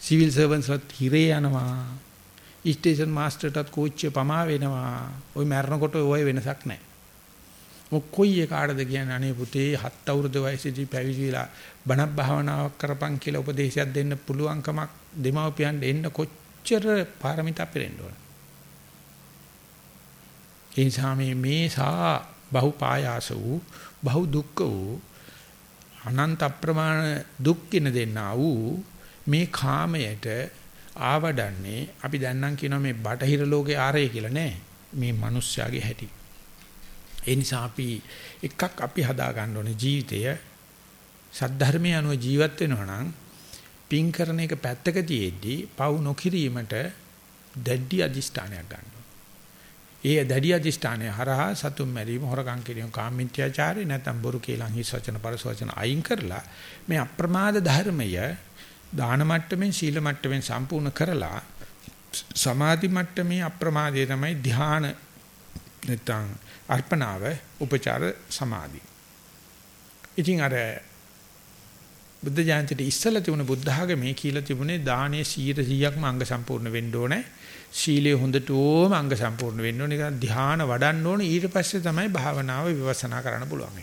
සිවිල් සර්වන්ට්ස්ලාත් හිරේ යනවා. ස්ටේෂන් මාස්ටර්ටත් කෝච්චිය පමා වෙනවා. ওই මැරෙනකොට ওই වෙනසක් නැහැ. මොකොයි කාටද කියන්නේ අනේ පුතේ හත් අවුරුදු වයසේදී පැවිදි වෙලා බණක් භාවනාවක් කරපන් කියලා උපදේශයක් දෙන්න පුළුවන්කමක් දෙමව්පියන් දෙන්න කොච්චර පාරමිතා පිරෙන්න ඕන. ඒ නිසා මේ සා බහු පායාස වූ බහු දුක්ඛ වූ අනන්ත අප්‍රමාණ දුක් කින දෙන්නා වූ මේ කාමයට ආවඩන්නේ අපි දැන් නම් කියනවා මේ බටහිර ලෝකේ ආරය කියලා නෑ මේ මිනිස්යාගේ හැටි. ඒ නිසා අපි එකක් අපි හදා ගන්න ඕනේ ජීවිතය සද්ධර්මයේ අනුව ජීවත් වෙනවා නම් පින් කරන එක පැත්තක තියේදී පව් නොකිරීමට දැඩි අදිෂ්ඨානයක් ගන්න. ඒ දැඩි අදිෂ්ඨානය හරහා සතුම් මැරීම හොරකම් කිරීම කාමීත්‍යාචාරය නැත්නම් බොරු කේලම් හිස් වචන පරස වචන අයින් කරලා මේ අප්‍රමාද ධර්මය දාන මට්ටමින් සීල මට්ටමින් සම්පූර්ණ කරලා සමාධි මට්ටමේ අප්‍රමාදයේ තමයි ධ්‍යාන නැත්නම් අර්පණාව උපචාර සමාධි. ඉතින් අර බුද්ධ ජයන්තිට ඉස්සලා තිබුණ බුද්ධ ආගමේ කියලා තිබුණේ දානයේ 100%ක්ම අංග සම්පූර්ණ වෙන්න ඕනේ. ශීලයේ හොඳටම අංග සම්පූර්ණ වෙන්න ඕනේ. ඒක ධ්‍යාන වඩන්න ඕනේ. ඊට පස්සේ තමයි භාවනාව විවසනා කරන්න පුළුවන්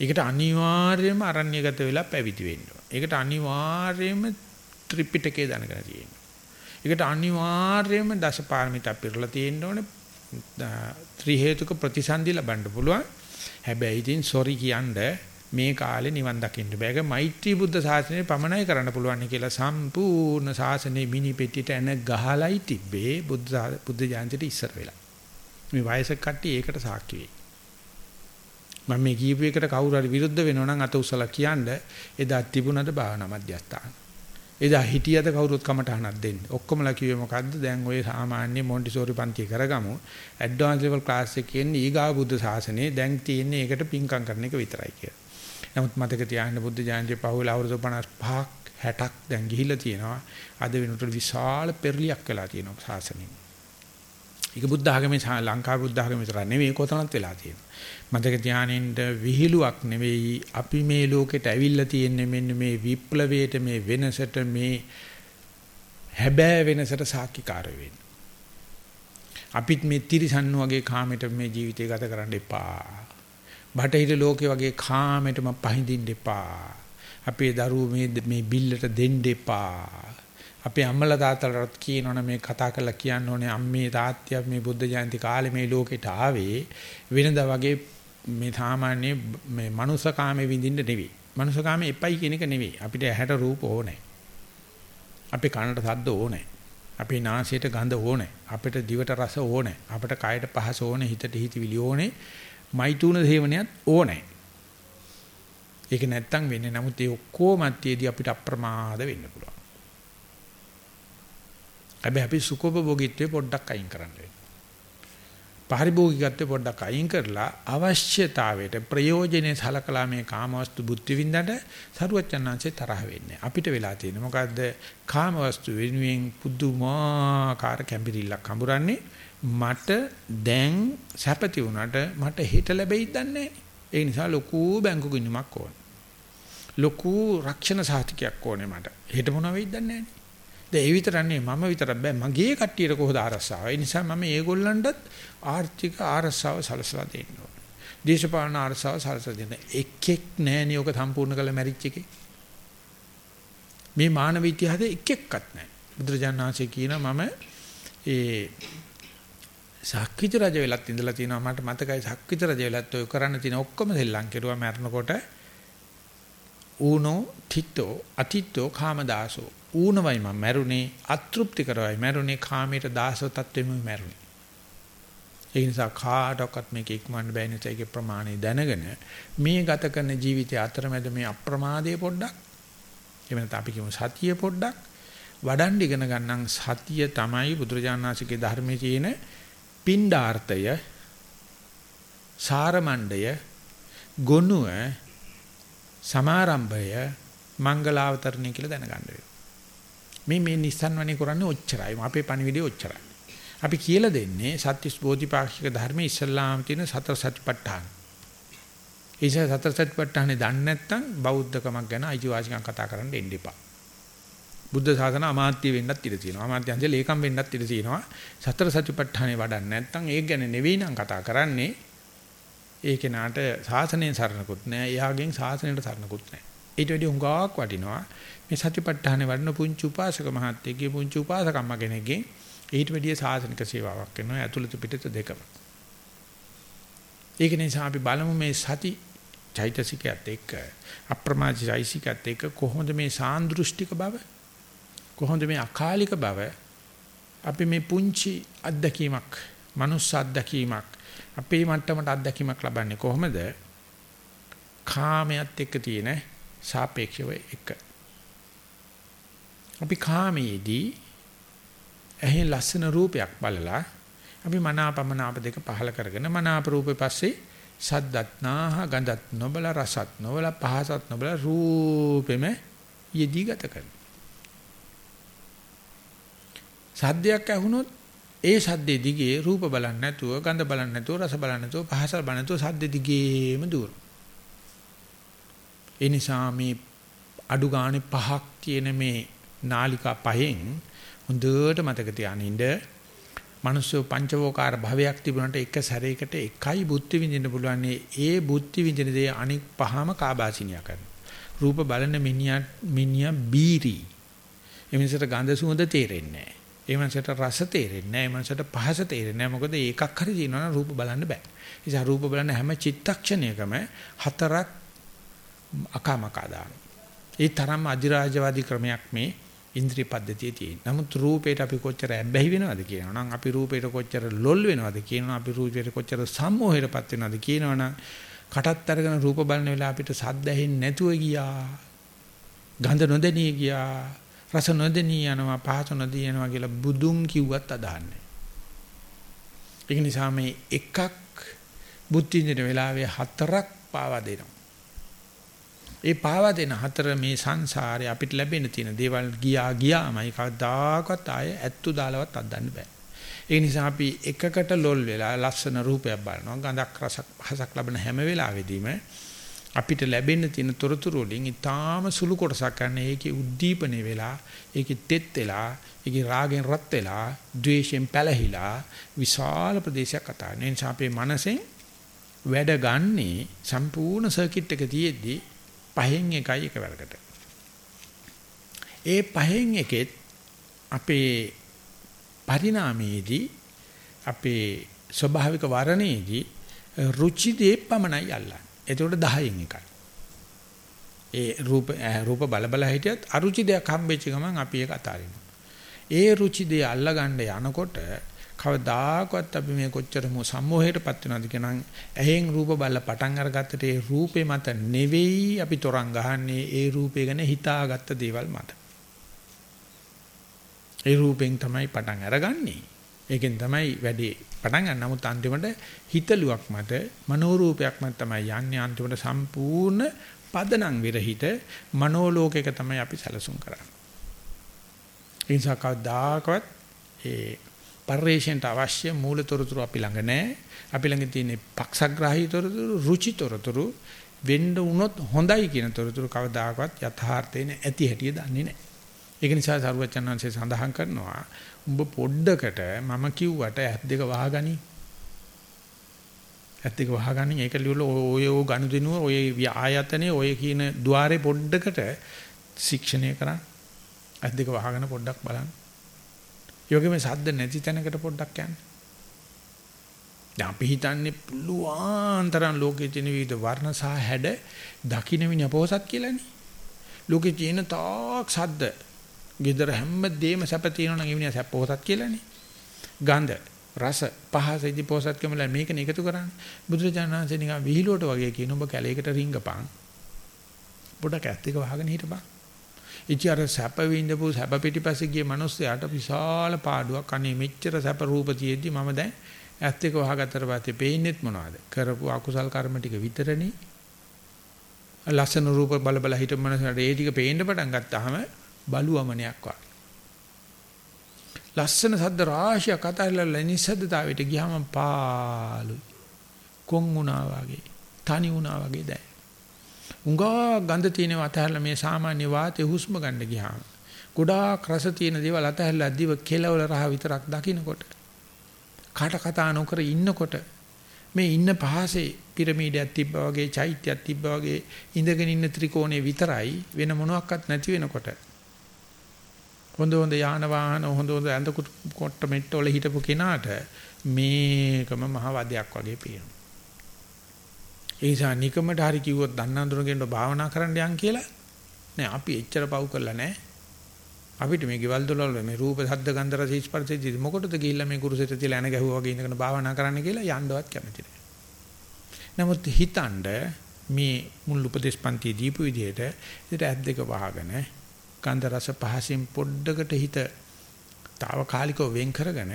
ඒකට අනිවාර්යයෙන්ම අරණ්‍යගත වෙලා පැවිදි වෙන්න ඕනේ. ඒකට අනිවාර්යයෙන්ම ත්‍රිපිටකය දැනගෙන තියෙන්න. ඒකට අනිවාර්යයෙන්ම දසපාරමිතා පිරලා තියෙන්න ඕනේ. ත්‍රි හේතුක ප්‍රතිසන්දි ලබන්න පුළුවන්. හැබැයි ඉතින් සොරි කියන්නේ මේ කාලේ නිවන් දකින්න බෑ. ඒක මෛත්‍රී බුද්ධ ශාසනය පමණයි කරන්න පුළුවන් කියලා සම්පූර්ණ ශාසනයේ මිනි පෙට්ටියට එන ගහලයි තිබ්බේ බුද්ධ බුද්ධ ජයන්තිට ඉස්සර වෙලා. මේ වයසක කට්ටිය ඒකට සාක්ෂි වෙයි. මම මේ කියපු එකට කවුරු හරි විරුද්ධ වෙනවා නම් අත උසලා කියන්න එදා තිබුණද භාවනා මධ්‍යස්ථාන. එදා හිටියද කවුරුත් කමටහනක් දෙන්න. ඔක්කොමලා කිව්වේ මොකද්ද? දැන් ඔය සාමාන්‍ය මොන්ටිසෝරි පන්තිය කරගමු. ඇඩ්වාන්ස් ලෙවල් ක්ලාස් එකේ ඉන්නේ ඊගා බුද්ධ ශාසනයේ දැන් තියෙන්නේ ඒකට පිංකම් කරන එක විතරයි කියලා. නමුත් මතක තියාගන්න බුද්ධ ජයන්තිය පහුවලා අවුරුදු 55ක් 60ක් දැන් ගිහිලා තියෙනවා. අද වෙනකොට විශාල පෙරලියක් වෙලා තියෙනවා ශාසනයේ. ඒක බුද්ධ ආගමේ ලංකා බුද්ධ ආගමේ විතර නෙවෙයි කොතනත් වෙලා තියෙනවා. මතක තියානින්න විහිළුවක් නෙවෙයි අපි මේ ලෝකෙට ඇවිල්ලා තියෙන්නේ මෙන්න මේ විප්ලවයට මේ වෙනසට මේ හැබෑ වෙනසට සාක්ෂිකාර වෙන්න. අපිත් මේ තිරිසන්නු වගේ කාමයට මේ ජීවිතය ගත කරන්න එපා. බටහිර ලෝකේ වගේ කාමයටම පහඳින්න එපා. අපේ දරුවෝ මේ මේ බිල්ලට දෙන්න එපා. අපේ අම්මලා තාත්තලාට කියනවනේ මේ කතා කරලා කියන්න ඕනේ අම්මේ තාත්තිය මේ බුද්ධ ජයන්ති කාලේ මේ ලෝකෙට ආවේ වෙනදා වගේ මේ සාමාන්‍ය මේ මනුස්ස කාමේ විඳින්න නෙවෙයි. මනුස්ස කාමේ එපයි කියන එක නෙවෙයි. අපිට ඇහැට රූප ඕනේ. අපේ කනට ශබ්ද ඕනේ. අපේ නාසයට ගඳ ඕනේ. අපිට දිවට රස ඕනේ. අපිට කයට පහස ඕනේ. හිතට හිතවිලි ඕනේ. මෛතුන සේවනයත් ඕනේ. ඒක නැත්තම් වෙන්නේ. නමුත් ඒ ඔක්කොම මැත්තේදී අපිට අප්‍රමාද වෙන්න පුළුවන්. හැබැයි අපි සුඛෝපභෝගීත්වය පොඩ්ඩක් අයින් කරන්න වෙනවා. පාරිභෝගිකත්වය පොඩ්ඩක් අයින් කරලා අවශ්‍යතාවයට ප්‍රයෝජනේ සලකලා මේ කාමවස්තු බුද්ධ විඳට සරුවචනාංශේ තරහ වෙන්නේ. අපිට වෙලා තියෙන්නේ මොකද්ද? කාමවස්තු වෙනුවෙන් පුදුමාකාර කැම්බිරිල්ලක් හඹුරන්නේ. මට දැන් සැපති වුණාට මට හෙට ලැබෙයිද දන්නේ ඒ නිසා ලොකු බැංකු ගිණුමක් ඕන. ලොකු රක්ෂණ සාතිකයක් ඕනේ මට. හෙට මොනව වෙයිද දන්නේ නැහැ. දැන් ඒ විතරන්නේ මම විතරක් බෑ මගේ කට්ටියට කොහොද ආරස්සාව. ඒ නිසා මම ඒගොල්ලන්ටත් ආර්ථික ආරස්සාව සලසලා දෙන්න ඕන. දේශපාලන ආරස්සාව සලසලා දෙන්න. එකෙක් නෑනේ ඔක සම්පූර්ණ කළ මැරිච් එකේ. මේ මානව ඉතිහාසයේ එකෙක්වත් නෑ. බුදුරජාණන් වහන්සේ කියනවා මම ඒ සක්විති රජ වෙලත් ඉඳලා තියෙනවා. මට මතකයි සක්විති රජ වෙලත් ඔය කරන්න තියෙන ඔක්කොම සෙල්ලම් කෙරුවා මරනකොට. ඌනෝ තිත්තෝ අතිත්තෝ කාමදාසෝ. ඌනවයි මම මැරුණේ අතෘප්ති කරවයි මැරුණේ කාමයට දාසව තත්වෙම මැරුණේ. ඒ නිසා කාටවත් මේක ඉක්මවන්න බෑ නේද ඒකේ ප්‍රමාණය දැනගෙන මේ ගත කරන ජීවිතය අතරමැද මේ අප්‍රමාදයේ පොඩ්ඩක් එහෙම නැත්නම් අපි කියමු සතිය පොඩ්ඩක් වඩන් ඉගෙන ගන්නම්. සතිය තමයි බුදුරජාණන්සේගේ ධර්මයේ තියෙන පින්ඩාර්ථය සාරමණ්ඩය ගොනුව සමාරම්භය මංගලාවතරණය කියලා දැනගන්න වෙනවා. මේ මේ නිස්සන්වනේ කරන්නේ ඔච්චරයි. අපේ පණිවිඩය ඔච්චරයි. අපි කියලා දෙන්නේ සත්‍විස් බෝධිපාක්ෂික ධර්මයේ ඉස්සල්ලාම තියෙන සතර සතිපට්ඨාන. ඒස සතර සතිපට්ඨානේ දන්නේ නැත්නම් බෞද්ධකමක් ගැන අයිතිවාසිකම් කතා කරන්න එන්න එපා. බුද්ධ ශාසන අමාත්‍ය වෙන්නත් ඉඩ තියෙනවා. අමාත්‍යංශ ලේකම් වෙන්නත් ඉඩ තියෙනවා. සතර සතිපට්ඨානේ වඩන්නේ නැත්නම් ඒක ගැන නෙවෙයි නම් කතා කරන්නේ. ඒ කෙනාට ශාසනයෙන් සරණකුත් නැහැ. එයාගෙන් ශාසනයට සරණකුත් නැහැ. ඊට වැඩි හුඟක් වටිනවා. මේ සතිපට්ඨානේ වඩන පුංචි උපාසක මහත්තයෙක්ගේ පුංචි උපාසකම්ම කෙනෙක්ගෙන් ඊට වැඩිය සාසනික සේවාවක් කරනවා ඇතුළත පිටත දෙකම. ඒක නිසා අපි බලමු මේ සති චෛතසිකයත් එක්ක අප්‍රමාදී චෛතසිකයත් එක්ක කොහොමද මේ සාන්දෘෂ්ටික බව කොහොමද මේ අකාලික බව? අපි මේ පුංචි අත්දැකීමක් මනුස්ස අත්දැකීමක් අපේ මට්ටමට අත්දැකීමක් ලබන්නේ කොහොමද? කාමයට එක්ක තියෙන සාපේක්ෂව එක අපි කාමයේදී ඇහි ලස්සන රූපයක් බලලා අපි මනාපමනාප දෙක පහල කරගෙන මනාප රූපේ පස්සේ සද්දත්නාහ ගඳත් නොබල රසත් නොබල පහසත් නොබල රූපෙම යෙදී ගත කරනවා. සද්දයක් ඇහුනොත් ඒ සද්දේ දිගේ රූප බලන්නේ නැතුව ගඳ බලන්නේ නැතුව රස බලන්නේ නැතුව පහස බලන්නේ නැතුව සද්ද දිගේම දුර. ඒ නිසා මේ අඩු ගානේ පහක් කියන මේ නාලිකා පහෙන් හොඳට මතක තියානින්න මනුෂ්‍ය පංචවෝකාර භවයක් තිබුණාට එක සැරයකට එකයි බුද්ධ විඳින්න පුළුවන්. ඒ බුද්ධ විඳින දේ අනික් පහම කාබාසිනියා කරනවා. රූප බලන මිනිහා මිනිහා බීරි. එමන්සට ගඳ සුවඳ තේරෙන්නේ නැහැ. එමන්සට රස තේරෙන්නේ නැහැ එමන්සට පහස තේරෙන්නේ නැහැ මොකද ඒකක් හරි තියෙනවා රූප බලන්න බෑ ඒ නිසා රූප බලන හැම චිත්තක්ෂණයකම හතරක් අකාමකා දාන ඒ තරම් අධිරාජවාදී ක්‍රමයක් මේ ඉන්ද්‍රිය පද්ධතියේ තියෙන. නමුත් රූපේට අපි කොච්චර ඇබ්බැහි වෙනවද කියනවා නම් අපි රූපේට කොච්චර ලොල් වෙනවද කියනවා අපි රූපේට කොච්චර සම්මෝහයටපත් වෙනවද කියනවනම් කටත් අරගෙන රූප බලන වෙලාව අපිට සද්ද ඇහෙන්නේ නැතුව ගියා. ගන්ධ නොදෙනී ගියා. රස නොදෙනී යනවා පහස නොදී යනවා කියලා බුදුන් කිව්වත් අදහන්නේ. ඒක නිසා මේ එකක් බුද්ධ ඉන්දින වෙලාවේ හතරක් පාවා දෙනවා. ඒ පාවා දෙන හතර මේ සංසාරේ අපිට ලැබෙන තියෙන දේවල් ගියා ගියාමයි කවදාකවත් ආය ඇත්තු දාලවත් අද්දන්න බෑ. ඒ නිසා අපි එකකට ලොල් වෙලා ලස්සන රූපයක් බලනවා. ගඳක් රසක් පහසක් ලබන හැම වෙලාවෙදීම අපිට ලැබෙන්න තියෙන තොරතුරු වලින් ඊටාම සුළු කොටසක් ගන්න ඒකේ උද්දීපනේ වෙලා ඒකේ තෙත් වෙලා ඒකේ රාගෙන් රත් වෙලා ද්වේෂයෙන් පැලහිලා විශාල ප්‍රදේශයක් කතා. ඒ නිසා අපේ මනසෙන් වැඩ ගන්නේ සම්පූර්ණ සර්කිට් එක තියෙද්දි පහෙන් එකයි එකවරකට. ඒ පහෙන් එකෙත් අපේ පරිණාමයේදී අපේ ස්වභාවික වර්ණයේදී රුචි දේ පමණයි අල්ලන්නේ. එතකොට 10න් එකයි. ඒ රූප රූප බල බල හිටියත් අරුචි දෙයක් හම්බෙච්ච ගමන් අපි ඒක අතාරිනවා. ඒ රුචි දේ අල්ලගන්න යනකොට කවදාකවත් අපි මේ කොච්චර සම්මෝහයටපත් වෙනවද කියනනම් ඇහෙන් රූප බලලා පටන් අරගත්තට ඒ රූපේ මත නෙවෙයි අපි තරංග ගහන්නේ ඒ රූපේ ගැන හිතාගත්ත දේවල් මත. ඒ රූපෙන් තමයි පටන් අරගන්නේ. ඒකෙන් තමයි වැඩි පටන් ගන්න. නමුත් අන්තිමට හිතලුවක් මත මනෝරූපයක් මත තමයි යන්නේ අන්තිමට සම්පූර්ණ පදනම් විරහිත මනෝලෝකයක තමයි අපි සැලසුම් කරන්නේ. ඒ නිසා කවදාකවත් ඒ පරිේශණයට අවශ්‍ය මූලතොරතුරු අපි ළඟ නැහැ. අපි ළඟ තියෙන පක්ෂග්‍රාහී තොරතුරු, රුචි තොරතුරු වෙන්න උනොත් හොඳයි කියන තොරතුරු කවදාකවත් යථාර්ථේ නැති හැටි දන්නේ නැහැ. ඒක නිසා සරුවචනංශය සඳහන් කරනවා උඹ පොඩ්ඩකට මම කිව්වට ඇත් දෙක වහගනි. ඇත් දෙක වහගනි ඒක ලියවල ඔය ඔය ගනුදෙනුව ඔය ආයතනයේ ඔය කියන ద్వාරේ පොඩ්ඩකට ශික්ෂණය කරන්න. ඇත් දෙක වහගෙන පොඩ්ඩක් බලන්න. යෝගෙම සද්ද නැති තැනකට පොඩ්ඩක් යන්න. දැන් අපි හිතන්නේ පුළුවන් තරම් ලෝකයේ තියෙන විවිධ වර්ණ සහ හැඩ දකින්න විනය පොසත් කියලානේ. ලෝකේ තියෙන තාක් සද්ද. Gedara හැමදේම සැප තියෙනවා නම් එවනිය සැප පොහසත් කියලානේ. ගඳ, රස, පහස ඉදි පොහසත් කමල මේකනේ එකතු කරන්නේ. බුදුරජාණන් වහන්සේ නිකන් විහිළුවට වගේ කියන ඔබ කැලේකට රිංගපන්. පොඩක් ඇත්ත එක වහගෙන හිටපන්. ඉච්ච අර සැප විඳපු සැප පිටිපස්සේ ගිය මිනිස්සයාට විශාල පාඩුවක් අනේ මෙච්චර සැප රූප තියෙද්දි මම දැන් ඇත්ත එක වහගත්තට පස්සේ පේන්නේත් මොනවද කරපු අකුසල් කර්ම ටික විතරනේ ලස්සන රූප බල බල හිටපු මනසට ඒ ටික පේන්න පටන් ගත්තාම බලුවමනයක් වගේ ලස්සන සද්ද රාශියක් අතහැරලා නිසද්දතාවයට ගියාම පාළුයි. කොන් වුණා වගේ තනි වුණා වගේ දැන් උඟා ගඳ තියෙනවා අතහැරලා මේ සාමාන්‍ය වාතයේ හුස්ම ගන්න ගියාම. ගොඩාක් රස තියෙන දේවල් අතහැරලා දිව කෙලවල රහ විතරක් දකින්නකොට කාට කතා නොකර ඉන්නකොට මේ ඉන්න පහසේ පිරමීඩයක් තිබ්බා වගේ චෛත්‍යයක් තිබ්බා වගේ ඉඳගෙන ඉන්න ත්‍රිකෝණේ විතරයි වෙන මොනවත් නැති වෙනකොට හොඳ හොඳ යාන වාහන හොඳ හොඳ ඇඳ කොට මෙට්ට වල හිටපු කෙනාට මේකම මහ වදයක් වගේ පේනවා. ඒ නිසා නිකමට හරි කිව්වොත් දන්නඳුරගෙන් භාවනා කරන්න යන් කියලා නෑ. අපි එච්චර පව් කරලා නෑ. අපිට මේ ගෙවල් දොරවල් මේ රූප ශබ්ද ගන්ධ රස ස්පර්ශෙදි මොකටද ගිහිල්ලා මේ කුරුසෙට තියලා එන ගැහුවා වගේ ඉඳගෙන භාවනා කරන්න කියලා යන්නවත් කැමති නෑ. නමුත් හිතනද මේ මුල් උපදේශපන්ති දීපු විදිහට ඉතින් ඇත් දෙක වහගෙන ගන්ධ රස පහසින් පොඩ්ඩකට හිත తాවකාලිකව වෙන් කරගෙන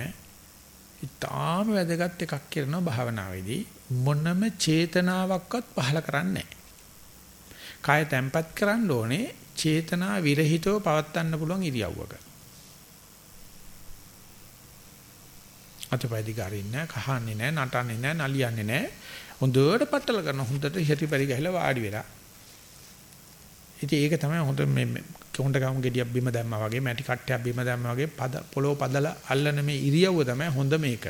ඊටාම වැදගත් එකක් කරනවා භාවනාවේදී මොනම චේතනාවක්වත් පහල කරන්නේ කය තැම්පත් කරන්න ඕනේ චේතනා විරහිතව පවත්වන්න පුළුවන් ඉරියව්වක. අතපය දිගාරින්නේ නැහැ, කහන්නේ නැහැ, නටන්නේ නැහැ, නලියන්නේ නැහැ. හොඳට පట్టල කරන හොඳට හිටි පරි ගහලා වාඩි වෙලා. ඉතින් ඒක තමයි හොඳ මේ කොණ්ඩ ගම් ගෙඩියක් බිම දැම්මා වගේ මැටි කට්ටයක් බිම දැම්මා වගේ පද පොළොව පදලා අල්ලන මේ ඉරියව්ව තමයි හොඳ මේක.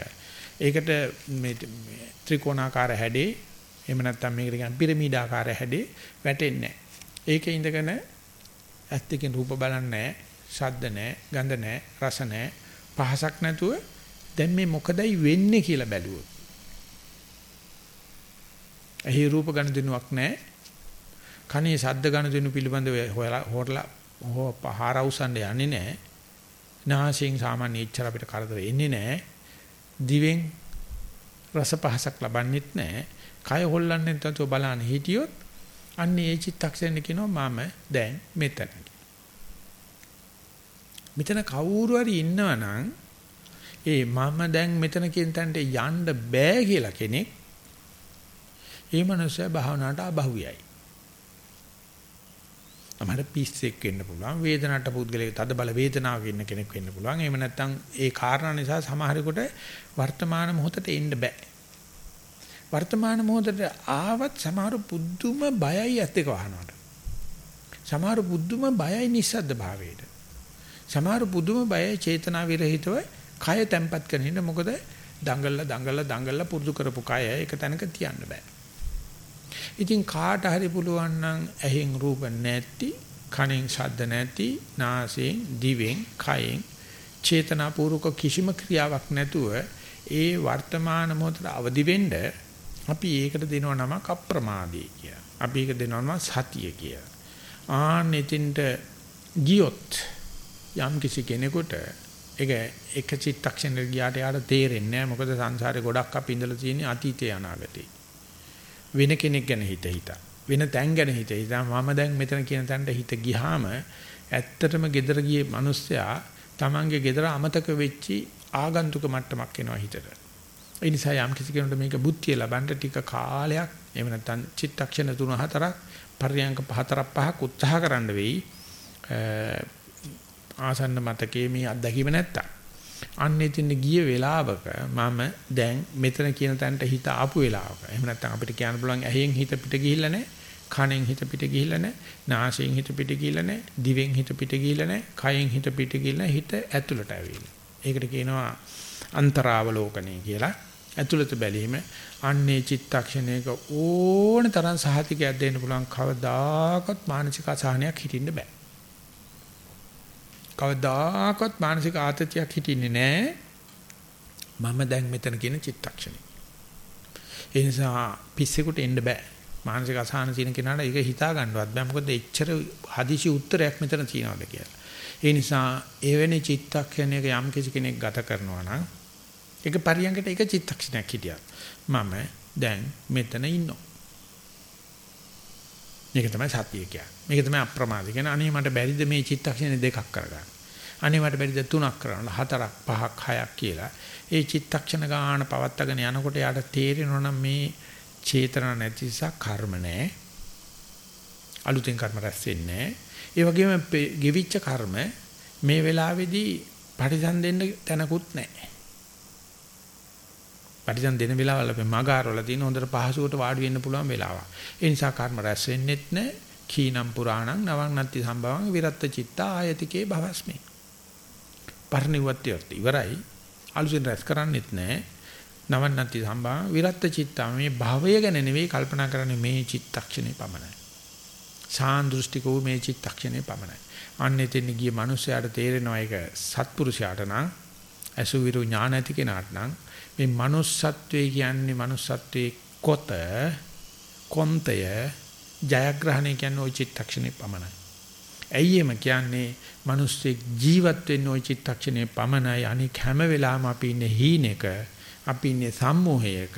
ඒකට මේ ත්‍රිකෝණාකාර හැඩේ එහෙම නැත්නම් මේකට කියන පිරමීඩාකාර හැඩේ වැටෙන්නේ නැහැ. ඒකේ ඉඳගෙන ඇස් දෙකෙන් රූප බලන්නේ නැහැ, ශබ්ද නැහැ, ගන්ධ නැහැ, රස නැහැ, පහසක් නැතුව දැන් මේ මොකදයි වෙන්නේ කියලා බැලුවොත්. එහි රූප ගන්න දිනුවක් නැහැ. කනේ ශබ්ද ගන්න දිනු පිළිබඳව හොයලා හොරලා හෝ පහාර උසන්න යන්නේ නැහැ. නාසයෙන් සාමාන්‍ය ඉච්ඡර අපිට කරදර එන්නේ නැහැ. දිවෙන් රස පහසක් ලබන්නෙත් නැහැ. කය හොල්ලන්නේ නැතුව බලන්න හිටියොත් අන්න ඒ චිත්තක්ෂණය කියනවා මම දැන් මෙතන. මෙතන කවුරු හරි ඉන්නවනම් ඒ මම දැන් මෙතන කියන තැනට යන්න බෑ කියලා කෙනෙක් ඒ මනුස්සයා භාවනාවට අබහුවයයි. අපහට පිස්සෙක් වෙන්න පුළුවන් වේදනට පුද්ගලයෙක් තද බල වේදනාවක ඉන්න කෙනෙක් වෙන්න පුළුවන්. එහෙම නැත්නම් ඒ කාරණා නිසා සමහරෙකුට වර්තමාන මොහොතට එන්න බෑ. වර්තමාන මොහොතට ආවත් සමහර පුදුම බයයි ඇත්ත එක වහනවට. සමහර පුදුම බයයි නිස්සද්ද භාවයට. සමහර පුදුම බයයි චේතනා විරහිතව කය තැම්පත් කරගෙන ඉන්න. මොකද දඟල්ලා දඟල්ලා දඟල්ලා පුරුදු කරපු කය එක තැනක තියන්න බෑ. ඉතින් කාට හරි පුළුවන් නම් ඇහෙන් රූප නැති, කනෙන් ශබ්ද නැති, නාසයෙන්, දිවෙන්, කයෙන් චේතනාපූර්වක කිසිම ක්‍රියාවක් නැතුව ඒ වර්තමාන මොහොතට අවදි වෙන්න අපි ඒකට දෙනවා නමක් අප්‍රමාදී කිය. අපි ඒක දෙනවා නම සතිය කිය. ආන්න එතින්ට ගියොත් යම් කිසි කෙනෙකුට ඒක එක චිත්තක්ෂණයකට ගියාට යාට තේරෙන්නේ නැහැ මොකද සංසාරේ ගොඩක් අපි ඉඳලා තියෙන්නේ අතීතේ අනාගතේ. වෙන කෙනෙක් ගැන හිත හිතා වෙන තැන් ගැන හිත හිතා මම දැන් මෙතන කියන තැනට හිත ගියාම ඇත්තටම gedara ගියේ මිනිස්සයා Tamange gedara අමතක වෙච්චි ආගන්තුක මට්ටමක් එනවා හිතට. ඒ නිසා යම් කිසි කෙනෙකුට මේක බුද්ධිය ලබන්න ටික කාලයක් එහෙම නැත්නම් චිත්තක්ෂණ 3 4ක් පර්යංක 4 5ක් උත්සාහ කරන්න වෙයි. ආසන්න මතකයේ මේ අත්දැකීම නැත්තම් අන්න එතින් ගිය වෙලාවක මම දැන් මෙතන කියන තැනට හිත ආපු වෙලාවක. එහෙම නැත්නම් අපිට කියන්න පුළුවන් ඇහෙන් හිත පිට ගිහිල්ලා නැහැ. කනෙන් හිත පිට ගිහිල්ලා නැහැ. නාසයෙන් හිත පිට ගිහිල්ලා නැහැ. දිවෙන් හිත පිට ගිහිල්ලා නැහැ. කයෙන් හිත පිට ගිහිල්ලා හිත ඇතුළට ඇවිල්ලා. ඒකට කියනවා අන්තරාවලෝකණය කියලා. ඇතුළත බැලීම අන්නේ චිත්තක්ෂණයක ඕන තරම් සහතිකයක් දෙන්න පුළුවන් කවදාකවත් මානසික අසහනයක් හිටින්න බෑ. කවදාකවත් මානසික ආතතියක් හිටින්නේ නැහැ. මම දැන් මෙතන කියන චිත්තක්ෂණේ. ඒ නිසා පිස්සෙකුට එන්න බෑ. මානසික අසහන තියෙන කෙනාට ඒක හිතා ගන්නවත් බෑ. මොකද එච්චර හදිසි උත්තරයක් මෙතන තියනවාද කියලා. ඒ නිසා එවැනි චිත්තක්ෂණයක යම් කිසි කෙනෙක් ගත කරනවා නම් ඒක පරියන්කට ඒක චිත්තක්ෂණයක් හිටියා. මම දැන් මෙතන ඉන්නවා. මේක තමයි සතිය කියන්නේ. මේක තමයි අප්‍රමාද කියන්නේ. අනේ මට බැරිද මේ චිත්තක්ෂණ දෙකක් කරගන්න. අනේ මට බැරිද තුනක් කරන්න. හතරක් පහක් හයක් කියලා. ඒ චිත්තක්ෂණ ගාන පවත්තගෙන යනකොට යාට තේරෙනවා නම් මේ චේතන නැති නිසා කර්ම නැහැ. අලුතෙන් කර්ම රැස් වෙන්නේ ඒ වගේම ගෙවිච්ච කර්ම මේ වෙලාවේදී පරිසම් දෙන්න තැනකුත් නැහැ. පරිසම් දෙන වෙලාවල් අපි මගාරවල තියෙන හොඳට පහසුවට වාඩි වෙන්න පුළුවන් වෙලාවක්. ඒ නිසා කර්ම රැස් වෙන්නෙත් නැහැ. කීනම් පුරාණං නවං නත්ති සම්භවං විරත්ත චිත්ත ආයතිකේ භවස්මි. පරිණිවත්‍යර්ථ ඉවරයි. අලුතෙන් රැස් කරන්නෙත් නැහැ. නවං නත්ති සම්භවං විරත්ත චිත්ත මේ භවය ගැන නෙවෙයි කල්පනා කරන්නේ මේ චිත්තක්ෂණේ පමණයි. සාන්දෘෂ්ටික වූ මේ චිත්තක්ෂණේ පමණයි. අන්නේ තෙන්න ගිය මිනිස්යාට තේරෙනවා ඒක සත්පුරුෂයාට නම් අසුවිරු ඥාන ඇති කෙනාට නම් මේ manussත්වයේ කියන්නේ manussත්වයේ කොත කොන්තය ජයග්‍රහණය කියන්නේ ওই චිත්තක්ෂණේ පමණයි. ඇයි එම කියන්නේ මිනිස්සෙක් ජීවත් වෙන්නේ ওই චිත්තක්ෂණේ පමණයි. අනික හැම වෙලාවෙම අපි ඉන්නේ හීනෙක, අපි ඉන්නේ සම්මෝහයක,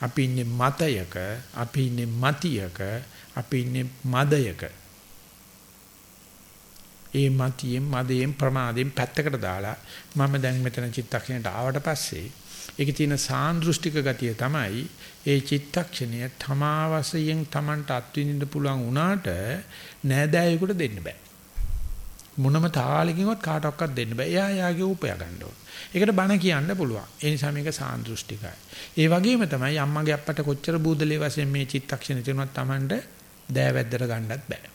අපි ඉන්නේ මතයක, අපි ඉන්නේ මතියක, අපි ඉන්නේ මදයක. ඒ මතියෙන් මදයෙන් ප්‍රමාදයෙන් පැත්තකට දාලා මම දැන් මෙතන චිත්තක්ෂණයට ආවට පස්සේ ඒකේ තියෙන සාන්දෘෂ්ටික ගතිය තමයි ඒ චිත්තක්ෂණය තමාවසයෙන් Tamanට අත්විඳින්න පුළුවන් වුණාට නෑදෑයෙකුට දෙන්න බෑ. මොනම තාලකින්වත් කාටවත් දෙන්න බෑ. එයා යාගේ උපය ගන්න ඕන. ඒකට බණ කියන්න පුළුවන්. ඒ නිසා මේක සාන්දෘෂ්ටිකයි. ඒ වගේම තමයි අම්මගේ අප්පට කොච්චර බූදලේ වශයෙන් මේ චිත්තක්ෂණය තියෙනවත් Tamanට දෑවැද්දට ගන්නත් බෑ.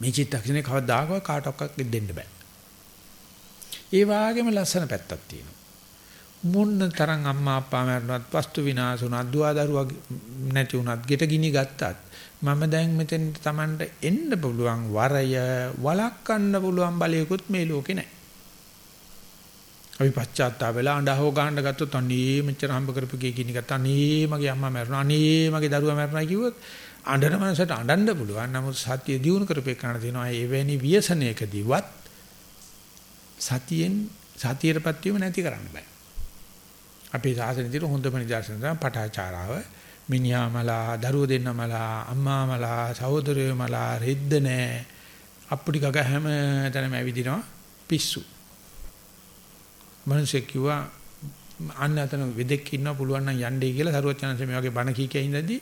මේ චිත්තක්ෂණේ කවදාකවත් කාටවත් දෙන්න බෑ. ඒ වාගේම ලස්සන පැත්තක් තියෙනවා. මොන්න තරම් අම්මා අප්පා මරණවත් වස්තු විනාශ වුණත් දුවා දරුවා නැති වුණත් ගෙට ගිනි ගත්තත් මම දැන් මෙතෙන් Tamanට එන්න පුළුවන් වරය වළක්වන්න පුළුවන් බලයකුත් මේ ලෝකේ නැහැ. අපි පශ්චාත්තාප වෙලා අඬහව ගන්න ගත්තොත් අනේ මෙච්චර හම්බ කරපුගේ ගිනි ගත්තා අනේ මගේ අම්මා මැරුණා අනේ මගේ දරුවා මැරුණා කිව්වොත් අඬන මනසට අඬන්න පුළුවන්. නමුත් සතිය දියුණු කරපේ කරන්න තියෙනවා. එවැනි ව්‍යසනයකදීවත් සතියෙන් සතියටපත් වීම නැති කරන්න බෑ. අපේ සාසනෙ දින හොඳම නිදර්ශන තමයි පටාචාරාව. මිනිහාමලා, දරුවෝ දෙන්නමලා, අම්මාමලා, සහෝදරයෝ මලා රෙද්ද නැහැ. අප්පුඩි ගග හැම තැනම ඇවිදිනවා පිස්සු. මිනිස්සු කිව්වා අන්න අතන වෙදෙක් ඉන්න පුළුවන් නම් යන්නේ කියලා සරුවත් chance මේ වගේ බණ කී කිය ඉඳදී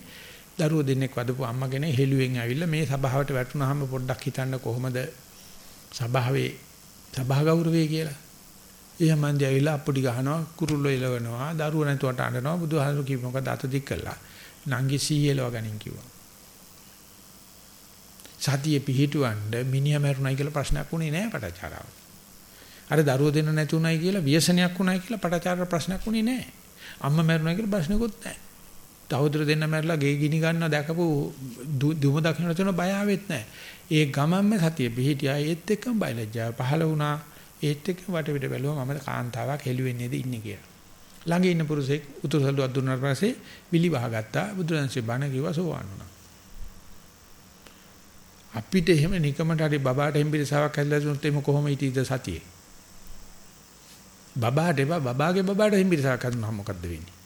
දරුවෝ දෙන්නෙක් වදපු අම්මා කෙනෙක් හෙළුවෙන් ඇවිල්ලා මේ සභාවට වැටුනහම පොඩ්ඩක් හිතන්න කොහොමද සභාවේ සභා ගෞරවය කියලා. එහෙම මන්දි ඇවිල්ලා අප්පුඩි ගහනවා කුරුල්ලෝ එලවනවා දරුවෝ නැතුවට අඬනවා බුදුහාමුදුරු කිව්ව මොකද අත දික් කළා. නංගි සීයලව ගනින් කිව්වා. සතිය පිහිටුවන්න මිනිහා මරුණයි කියලා ප්‍රශ්නයක් උනේ නැහැ පටචාරාව. අර දරුවෝ දෙන්න නැතුණයි කියලා ව්‍යසනයක් උනායි කියලා පටචාර ප්‍රශ්නයක් උනේ නැහැ. අම්මා මරුණයි කියලා ප්‍රශ්නකුත් නැහැ. තවුදුර දෙන්න මැරලා ගේ ගිනි ගන්නවා දැකපු දුම දකින්න තුන බය ආවෙත් නැහැ. ඒ ගමම්ම සතිය පිහිටියා ඒත් එක්කම බයලජ්ජාව පහළ වුණා. ඒත් එක්ක වටපිට බැලුවා මම කාන්තාවක් හෙළුවෙන්නේද ඉන්නේ කියලා. ළඟ ඉන්න පුරුෂෙක් උතුරුසල්ලුවක් දුන්නාට පස්සේ විලි වහගත්තා. බුදුරජාණන්සේ බණ කිව්වා සෝවාන් වුණා. අපිට එහෙම නිකමට හරි බබාට හෙම්බිරිසාවක් හැදලා දුන්නොත් එimhe කොහොම හිටීද සතියේ? බබාට බබාගේ බබාට හෙම්බිරිසාවක් හදුනහම මොකද්ද වෙන්නේ?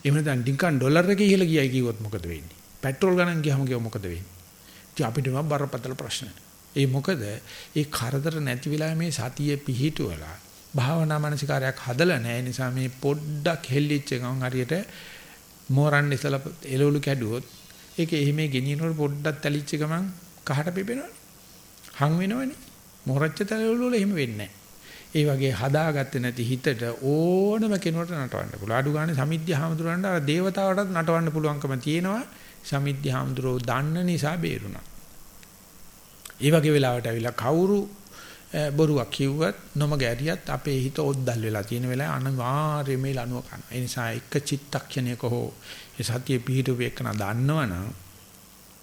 එහෙම නැත්නම් ඩිංකන් ඩොලර් එකේ ඉහළ ගියයි කිව්වොත් මොකද වෙන්නේ? පෙට්‍රල් ගණන් ගියාම කිව්ව මොකද වෙන්නේ? ඉතින් අපිට මම බරපතල ප්‍රශ්න. ඒ මොකද ඒ කරදර නැති වෙලාවේ මේ සතිය පිහිටුවලා භාවනා මානසිකාරයක් හදලා නැහැ නිසා මේ පොඩ්ඩක් හෙල්ලිච්ච ගමන් හරියට මෝරන් ඉසලා එළවලු කැඩුවොත් ඒක එහිමේ ගෙනියනකොට පොඩ්ඩක් තැලිච්ච ගමන් කහට පිපෙනවනේ. හම් වෙනවනේ. මෝරච්ච තැලවලු වල එහෙම වෙන්නේ නැහැ. ඒ වගේ හදාගත්තේ නැති හිතට ඕනම කෙනෙකුට නටවන්න පුළුවන්. අඩු ගානේ සමිද්ධ හාමුදුරන්ට අර దేవතාවටත් නටවන්න පුළුවන්කම තියෙනවා. සමිද්ධ හාමුදුරෝ දන්න නිසා බේරුණා. ඒ වගේ වෙලාවට ඇවිල්ලා කවුරු බොරුවක් කිව්වත් නොම ගැරියත් අපේ හිත ඔද්දල් වෙලා තියෙන වෙලාවේ අනිවාර්යයෙන් මේ ලනුව කරනවා. ඒ නිසා එක චිත්තක්ෂණයක හෝ ඒ සතිය පිහිටුවේ එකන දන්නවනම්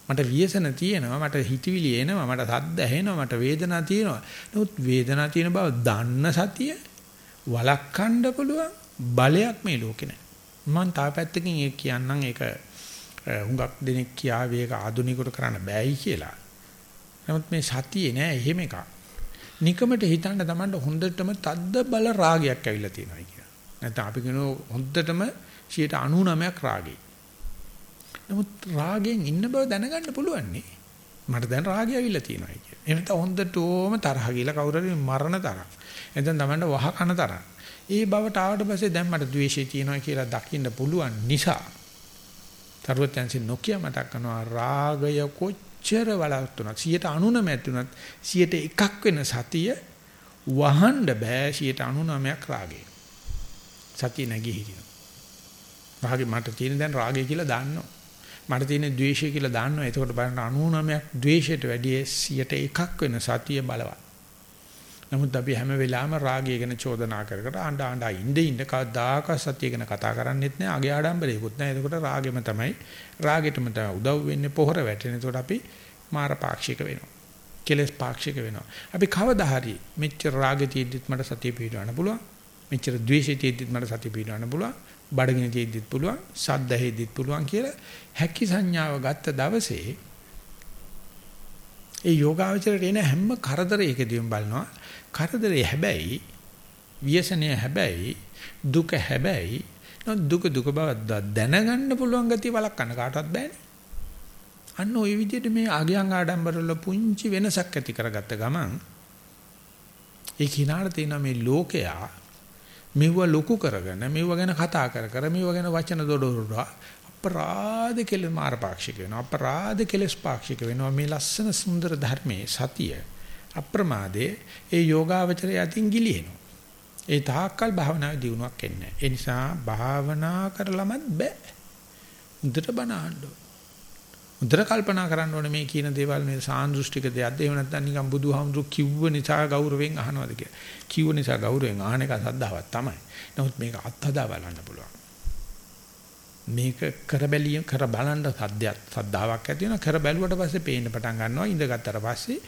මට ව්‍යසන තියෙනවා මට හිතවිලි එනවා මට සද්ද ඇහෙනවා මට වේදනා තියෙනවා නමුත් වේදනා තියෙන බව දන්න සතිය වළක්වන්න පුළුවන් බලයක් මේ ලෝකේ නැහැ මම තා පැත්තකින් ඒක කියන්නම් ඒක හුඟක් දෙනෙක් කියාවේ ඒක ආධුනිකවට කරන්න බෑයි කියලා. නමුත් මේ සතියේ නෑ එහෙම එකක්. නිකමට හිතන්න තමන්ට හොඳටම තද්ද බල රාගයක් ඇවිල්ලා තියෙනවා කියලා. නැත්නම් අපි කියනවා හොඳටම 99ක් රාගයි. නමුත් රාගයෙන් ඉන්න බව දැනගන්න පුළුවන් නේ. මට දැන් රාගය ඇවිල්ලා තියෙනවා කියලා. එහෙම නැත්නම් හොඳටම තරහ ගිල කවුරු හරි මරණ තරහ. එතෙන් තමන්ට වහ කන තරහ. ඒ බවට ආවට පස්සේ දැන් මට ද්වේෂය තියෙනවා කියලා දකින්න පුළුවන් නිසා තරුවත්යන්සි නොකිය මතක් කරනවා රාගය කොච්චර වලතුණක් 99 ඇතුණත් 101ක් වෙන සතිය වහන්න බෑ 99ක් රාගේ. සතිය නැගී හිටිනවා. රාගේ මට තියෙන දැන් රාගය කියලා දාන්නවා. මට තියෙන ද්වේෂය කියලා දාන්නවා. එතකොට බලන්න 99ක් ද්වේෂයට වැඩිය 101ක් වෙන සතිය බලවත්. නමුත් අපි හැම වෙලාවෙම රාගය ගැන චෝදනා කර කර ආණ්ඩ ආණ්ඩ ඉඳ ඉඳ කවදාකවත් සත්‍ය ගැන කතා කරන්නේත් නැහැ. අගේ ආඩම්බරේකුත් නැහැ. එතකොට රාගෙම තමයි රාගෙටම තමයි උදව් වෙන්නේ පොහොර වැටෙන. එතකොට අපි මාර පාක්ෂික වෙනවා. කෙලස් පාක්ෂික වෙනවා. අපි කවදා හරි මෙච්චර රාගෙ තියෙද්දිත් මට සතිය පිටවන්න පුළුවන්. මෙච්චර ද්වේෂෙ තියෙද්දිත් මට සතිය පිටවන්න පුළුවන්. බඩගිනි තියෙද්දිත් පුළුවන්. සද්ද ඇහෙද්දිත් පුළුවන් කියලා හැකි සංඥාව ගත්ත දවසේ ඒ යෝගාවචරයට එන හැම කරදරයකදීම බලනවා කරදරේ හැබැයි ව්‍යසනය හැබැයි දුක හැබැයි දුක දුක බව දැනගන්න පුළුවන් ගතිය වළක්වන්න කාටවත් බෑනේ. අන්න ওই විදිහට මේ ආගයන් ආඩම්බරවල පුංචි වෙනසක් ඇති කරගත්ත ගමන් ඒ කිනාර තියෙන මේ ලෝකයා මෙව ලොකු කරගෙන මෙව ගැන කතා කර කර මෙව ගැන වචන දොඩොරා අපරාධ කෙලෙස් මාර පාක්ෂික වෙනවා අපරාධ කෙලෙස් පාක්ෂික වෙනවා මේ ලස්සන සුන්දර ධර්මයේ සතිය අප්‍රමාදයේ ඒ යෝගාවචරය අතින් ගිලිනවා. ඒ තාක්කල් භාවනාවේ දියුණුවක් එන්නේ නැහැ. ඒ නිසා භාවනා කරලමත් බෑ. උන්දට බණ අහන්න උන්දට කල්පනා කරන්න ඕනේ මේ කියන දේවල් මේ සාන්දෘෂ්ටික දෙයක්ද එහෙම නැත්නම් නිකන් බුදුහාමුදුරු කිව්ව නිසා ගෞරවයෙන් අහනවද කියලා. කිව්ව නිසා ගෞරවයෙන් අහන එක සද්ධාවක් තමයි. නමුත් මේක අත්හදා බලන්න පුළුවන්. මේක කර බැලිය කර බලන්න සද්දයක් සද්ධාාවක් ඇති වෙනවා කර බැලුවට පස්සේ පේන්න පටන් ගන්නවා ඉඳගත්තට පස්සේ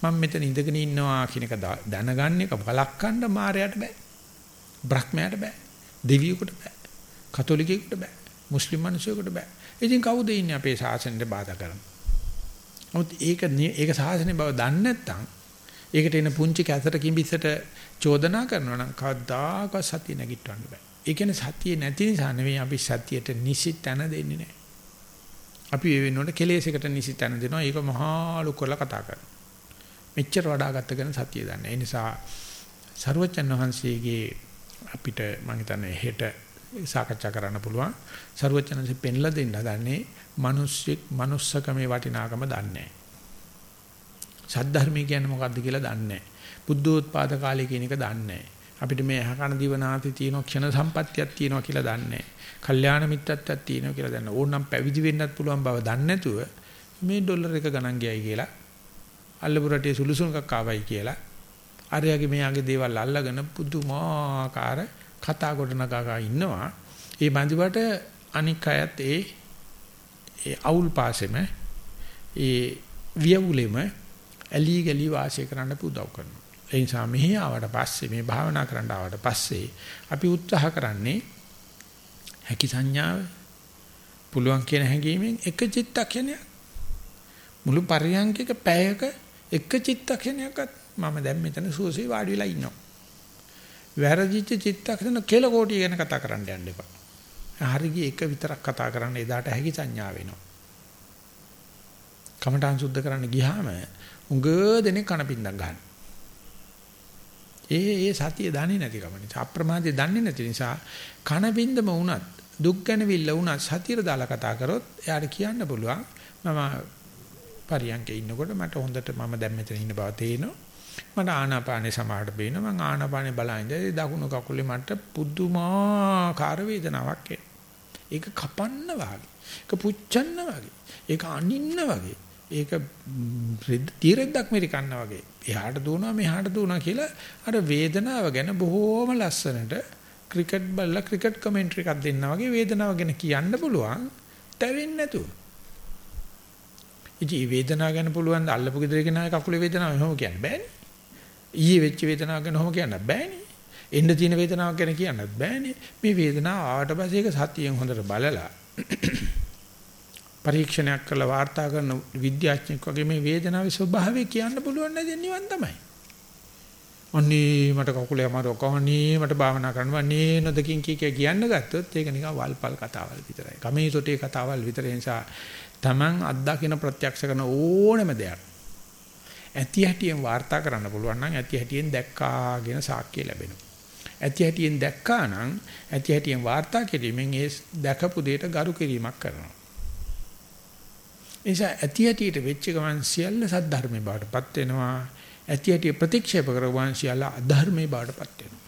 මම මෙතන ඉඳගෙන ඉන්නවා කියන එක දැනගන්න එක බලක්කන්න මායයට බෑ. බ්‍රහ්මයට බෑ. දෙවියෙකුට බෑ. කතෝලිකයෙකුට බෑ. මුස්ලිම් මිනිසෙකුට බෑ. ඉතින් කවුද ඉන්නේ අපේ ශාසනයට බාධා කරන්නේ? නමුත් ඒක ඒක ශාසනය බව දන්නේ නැත්නම් ඒකට එන පුංචි කැසට කිඹිස්සට චෝදනා කරනවා නම් කවදාකවත් සතිය නැගිටවන්න බෑ. ඒ කියන්නේ සතිය නැති නිසා නෙවෙයි අපි සතියට නිසි තැන දෙන්නේ නැහැ. අපි ඒ වෙනුවට කෙලෙසයකට නිසි තැන දෙනවා. ඒක මහා ලොකු කරලා කතා කරනවා. මෙච්චර වඩා ගත කරන සතිය දන්න. ඒ නිසා සරුවචන් වහන්සේගේ අපිට මම හිතන්නේ හෙට සාකච්ඡා කරන්න පුළුවන්. සරුවචන්සේ පෙන්ලා දෙන්න හදන්නේ මිනිස්සෙක් manussකමේ වටිනාකම දන්නේ නැහැ. සද්ධර්මය කියන්නේ මොකද්ද කියලා දන්නේ නැහැ. බුද්ධෝත්පාද කාලය කියන එක දන්නේ නැහැ. අපිට මේ අහකන දිවනාති තියෙන ක්ෂණ සම්පත්තියක් තියෙනවා කියලා දන්නේ නැහැ. කල්යාණ මිත්‍රත්වයක් තියෙනවා කියලා දන්න. ඕනනම් පැවිදි වෙන්නත් පුළුවන් බව දන්නේ නැතුව මේ ඩොලර් එක ගණන් ගියයි කියලා අල්ලපු රටේ සුළුසුණුකක් ආවයි කියලා අරයාගේ මෙයාගේ දේවල් අල්ලගෙන පුදුමාකාර කතා ගොඩනගා ඉන්නවා. ඒ බඳුවට අනික් අයත් ඒ ඒ අවුල් පාසෙම ඒ වියවුලෙම ඇලි ගලි වාසය කරන්න පුදව් කරනවා. ඒ නිසා මෙහි ආවට පස්සේ මේ භාවනා කරන්න ආවට පස්සේ අපි උත්සාහ කරන්නේ හැකි සංඥාව පුළුවන් කියන හැඟීමෙන් එක චිත්තක්ෂණයක් මුළු පරියන්කක පැයක එක චිත්තක්ෂණයක්වත් මම දැන් මෙතන සුවසේ වාඩි වෙලා ඉන්නවා. වැරදිච්ච චිත්තක්ෂණ කෙල කෝටි ගැන කතා කරන්න යන්න එපා. හරිය එක විතරක් කතා කරන්න එදාට හැකි සංඥා වෙනවා. කමඨාන් සුද්ධ කරන්න ගියාම උඟ දෙනේ කනපින්දක් ගන්න. ඒ ඒ සතිය දන්නේ නැති කම නිසා අප්‍රමාදයේ දන්නේ නැති නිසා කනපින්දම වුණත් දුක් ගැනවිල්ල වුණත් සතියට දාලා කතා කරොත් එයාට කියන්න පුළුවන් මම පරියන්කේ ඉන්නකොට මට හොඳට මම දැන් මෙතන ඉන්න බව තේරෙනවා. මට ආනාපානේ සමාහට බේනවා. මම ආනාපානේ බලහින්ද දකුණු කකුලේ මට පුදුමාකාර වේදනාවක් ඒක කපන්න වාගේ. ඒක පුච්චන්න වාගේ. ඒක අනින්න වාගේ. ඒක තීරෙද්දක් මෙරිකන්න වගේ. එහාට දුවනවා මෙහාට දුවනවා කියලා අර වේදනාව ගැන බොහෝම ලස්සනට ක්‍රිකට් බලලා ක්‍රිකට් කමෙන්ටරි එකක් දෙන්නා වගේ වේදනාව ගැන කියන්න පුළුවන්. තැවෙන්නේ නැතුව. ඉතින් මේ වේදනාව ගැන පුළුවන් ද අල්ලපු ගෙදර කෙනා කකුලේ වේදනාව එහෙම කියන්න බෑනේ. ඊයේ වෙච්ච වේදනාව ගැන ඔහොම කියන්න බෑනේ. එන්න තියෙන වේදනාවක් ගැන කියන්නත් බෑනේ. මේ වේදනාව ආවට පස්සේ ඒක සතියෙන් හොඳට බලලා පරීක්ෂණයක් කරලා වාර්තා කරන විද්‍යාඥයෙක් වගේ මේ වේදනාවේ ස්වභාවය කියන්න පුළුවන් නැද නිවන් තමයි. අනේ මට කකුලේ අමාරු කොහොනේ මට භාවනා කරන්න වන්නේ නොදකින් කී කිය කියන්න ගත්තොත් ඒක නිකන් වල්පල් කතාවල් විතරයි. කමේ සොටේ කතාවල් විතරේ නිසා Taman අත්දකින්න ප්‍රත්‍යක්ෂ කරන ඕනම දෙයක් ඇති හැටියෙන් වාර්තා කරන්න පුළුවන් නම් ඇති හැටියෙන් දැක්කා කියන සාක්ෂිය ලැබෙනවා. ඇති හැටියෙන් දැක්කා නම් ඇති හැටියෙන් වාර්තා කිරීමෙන් ඒ දැකපු දෙයට ගරු කිරීමක් කරනවා. එනිසා ඇති හැටියට වෙච්ච ගමන් සියල්ල සද්ධර්මේ බවටපත් වෙනවා. ඇති හැටිය ප්‍රතික්ෂේප කරවන් සියල්ල අධර්මේ බවටපත් වෙනවා.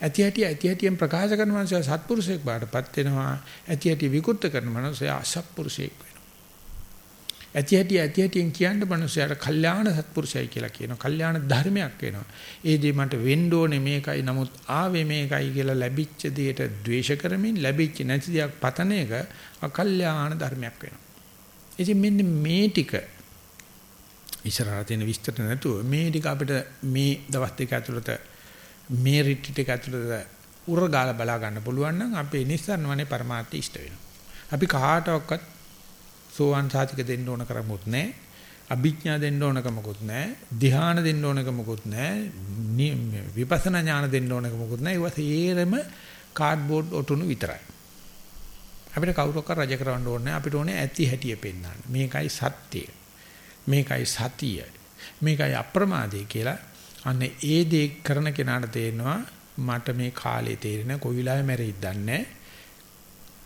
ඇති හැටි ඇති හැටියෙන් ප්‍රකාශ කරන මනුස්සයා සත්පුරුෂයෙක් බවටපත් වෙනවා. ඇති හැටි විකෘත කරන මනුස්සයා අසත්පුරුෂයෙක් ඇති හැටි ඇති හැටියෙන් කියන්න මනුස්සයාට කල්යාණ සත්පුරුෂයයි කියලා කියනවා. කල්යාණ ධර්මයක් වෙනවා. ඒ දේ මට වෙන්න ඕනේ මේකයි. නමුත් ආවේ මේකයි කියලා ලැබිච්ච දෙයට ද්වේෂ කරමින් ලැබිච්ච නැති දෙයක් පතන එක අකල්යාණ ධර්මයක් වෙනවා. ඉතින් මෙන්න මේ ටික ඉස්සරහට තියෙන විස්තර නැතුව මේ ටික අපිට මේ දවස් දෙක ඇතුළත මේ රිට්‍රීට් එක ඇතුළත උරගාලා බලා ගන්න පුළුවන් නම් අපේ නිස්සාරණ වනේ પરමාර්ථය ඉෂ්ට වෙනවා. අපි කාටවත් සෝවන් සාතික දෙන්න ඕන කරමුත් නැහැ. අභිඥා දෙන්න ඕනකමකුත් නැහැ. ධ්‍යාන දෙන්න ඕනකමකුත් නැහැ. විපස්සනා ඥාන දෙන්න ඕනකමකුත් නැහැ. ඒවා තේරෙම කාඩ්බෝඩ් ඔටුනු විතරයි. අපිට කවුරක්වත් රජ කරවන්න ඕනේ අපිට ඕනේ ඇති හැටිය පෙන්වන්න. මේකයි සත්‍යය. මේකයි සතිය. මේකයි අප්‍රමාදේ කියලා අන්න ඒ දේ කරන කෙනාට තේරෙනවා මට මේ කාලේ තේරෙන කොයි වෙලාවෙ මැරෙයිද දන්නේ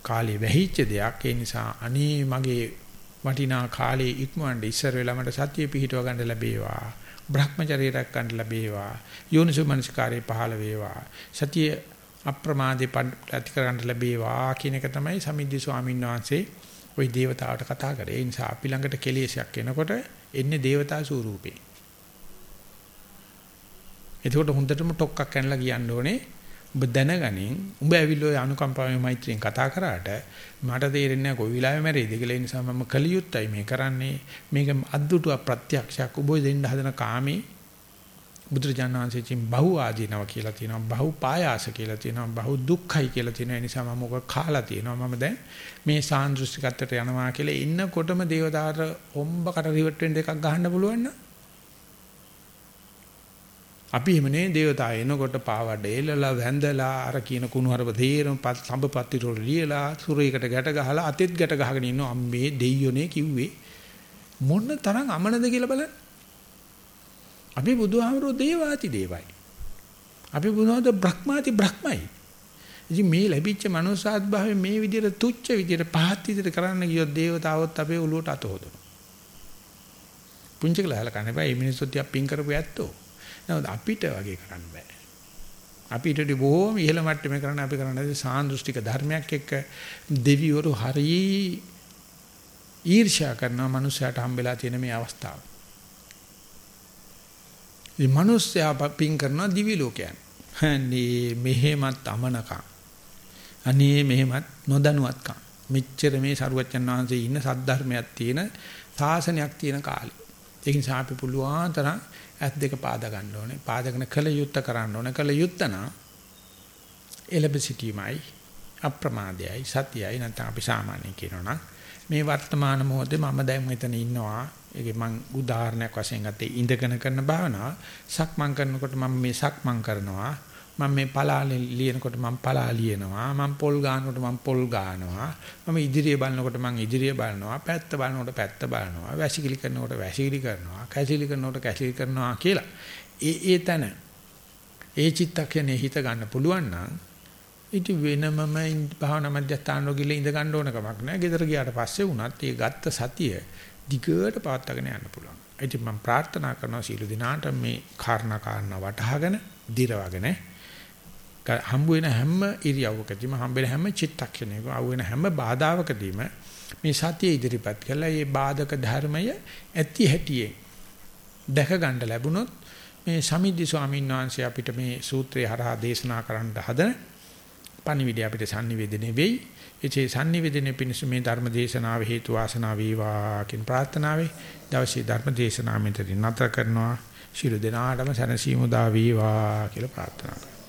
කාලේ වැහිච්ච දෙයක් ඒ නිසා අනේ මගේ වටිනා කාලේ ඉක්මවන්න ඉස්සර වෙලා මට සතිය පිහිටව ගන්න ලැබේවා භ්‍රමචර්යය රැක ගන්න ලැබේවා යෝනිසෝ මනස්කාරේ පහළ වේවා සතිය අප්‍රමාදේ ඇති කර ගන්න ලැබේවා කියන එක තමයි සමිද්දි ස්වාමීන් වහන්සේ ওই දේවතාවට කතා කරේ. ඒ නිසා අපි ළඟට කෙලෙසයක් එනකොට එන්නේ දේවතා ස්වරූපේ. එතකොට හොඳටම ටොක්ක්ක් කනලා කියන්න ඕනේ. ඔබ දැනගනින්. උඹ ඇවිල්ලා ඔය අනුකම්පාවෙන් මෛත්‍රියෙන් කතා කරාට මට තේරෙන්නේ නැහැ කොයි වෙලාවෙ මැරෙයිද කියලා. ඒ නිසා මම කලියුත්තයි මේ කරන්නේ. මේක අද්දුටුව ප්‍රත්‍යක්ෂයක්. ඔබ දෙන්න හදන කාමේ බුදුරජාණන්සේචින් බහු ආදීනව කියලා තියෙනවා බහු පායාස කියලා තියෙනවා බහු දුක්ඛයි කියලා තියෙනවා. ඒ නිසා මම ඔක කාලා තියෙනවා. මම දැන් මේ සාන්දෘෂ්ටිකත්වයට යනවා කියලා ඉන්නකොටම දේවදාට හොම්බකට රිවර්ට් වෙන්න එකක් ගහන්න පුළුවන් නම් අපි එමනේ දේවතා එනකොට පාවඩ එලලා වැඳලා අර කියන කුණුහරුප තේරම සම්බපත්ති රෝල ලියලා සුරේකට ගැට ගහලා අතෙත් ගැට ගහගෙන ඉන්න අම්මේ දෙයියෝනේ කිව්වේ මොන තරම් අමනද කියලා බලන්න. අපි බුදුහාමරෝ දේවාති දේවයි. අපි බුදුහාමර බ්‍රහ්මාති බ්‍රහ්මයි. ඉතින් මේ ලැබිච්ච මනුස්සාත් භාවයේ මේ විදිහට තුච්ච විදිහට පහත් විදිහට කරන්න ගියොත් දේවතාවොත් අපේ ඔළුවට අත හොදනවා. පුංචි කලහල කන්නේ බෑ මේ මිනිස්සුත් පින් කරපු ඇත්තෝ. නමුත් අපිට වගේ කරන්න බෑ. අපිට බොහෝම ඉහළ මට්ටමේ කරන්න අපි කරන්නේ සාන්දෘෂ්ටික ධර්මයක් එක්ක දෙවිවරු හරි ඊර්ෂ්‍යා කරන මනුස්සයාට හම්බෙලා තියෙන මේ අවස්ථාව. මේ මනුස්සයා පින් කරන දිවි ලෝකයන්. අනේ මෙහෙමත් අමනකම්. අනේ මෙහෙමත් නොදනුවත්කම්. මෙච්චර මේ සරුවච්චන් වහන්සේ ඉන්න සද්ධර්මයක් තියෙන සාසනයක් තියෙන කාලේ. ඒ නිසා අපි පුළුවන් තරම් ඇස් දෙක පාද ගන්න ඕනේ. පාදගෙන කල යුත්ත කරන්න ඕනේ. කල යුත්ත නම් එලබ සිටීමයි අප්‍රමාදයයි සතියයි නැත්නම් අපි සාමාන්‍යයෙන් කියනවා මේ වර්තමාන මොහොතේ මම දැන් මෙතන ඉන්නවා. ඒකේ මම උදාහරණයක් වශයෙන් ගත්තේ ඉඳගෙන කරන භාවනාව. සක්මන් කරනකොට මම මේ සක්මන් කරනවා. මම මේ පලා ලියනකොට මම පලා ලියනවා මම පොල් ගන්නකොට මම පොල් ගන්නවා මම ඉදිරිය බලනකොට මම ඉදිරිය බලනවා පැත්ත බලනකොට පැත්ත බලනවා වැසිකිලි කරනකොට වැසිකිලි කරනවා කැසිලි කරනකොට කැසිලි කරනවා කියලා ඒ ඒ තන ඒ චිත්තක්ෂණේ හිත ගන්න පුළුවන් නම් ඉති වෙනමම භාවනා මධ්‍යස්ථාන වල ඉඳ ගන්න ඕන කමක් නැහැ. ගෙදර ගියාට පස්සේ වුණත් ඒ ගත්ත සතිය දිගට පවත්වාගෙන යන්න පුළුවන්. ඉතින් මම ප්‍රාර්ථනා කරනවා සීල දිනාට මේ කාරණා කාරණා වටහාගෙන දිරවගෙන හම්බ වෙන හැම ඉරියව්වකදීම හම්බ වෙන හැම චිත්තක්ෂණයක ආව වෙන හැම බාධාවකදීම මේ සතිය ඉදිරිපත් කළා මේ බාධක ධර්මය ඇති හැටියේ දැක ගන්න ලැබුණොත් මේ සමිද්දි ස්වාමීන් වහන්සේ අපිට මේ සූත්‍රය හරහා දේශනා කරන්න හදන පණිවිඩය අපිට sannivedane වෙයි. ඒ sannivedane පිණිස මේ ධර්ම දේශනාව හේතු වාසනා වේවා කියන ප්‍රාර්ථනාවයි දවසේ ධර්ම දේශනාව මෙතන නතර කරනවා. ශිරු දෙනාටම සැනසීම උදා වේවා කියලා ප්‍රාර්ථනා කරනවා.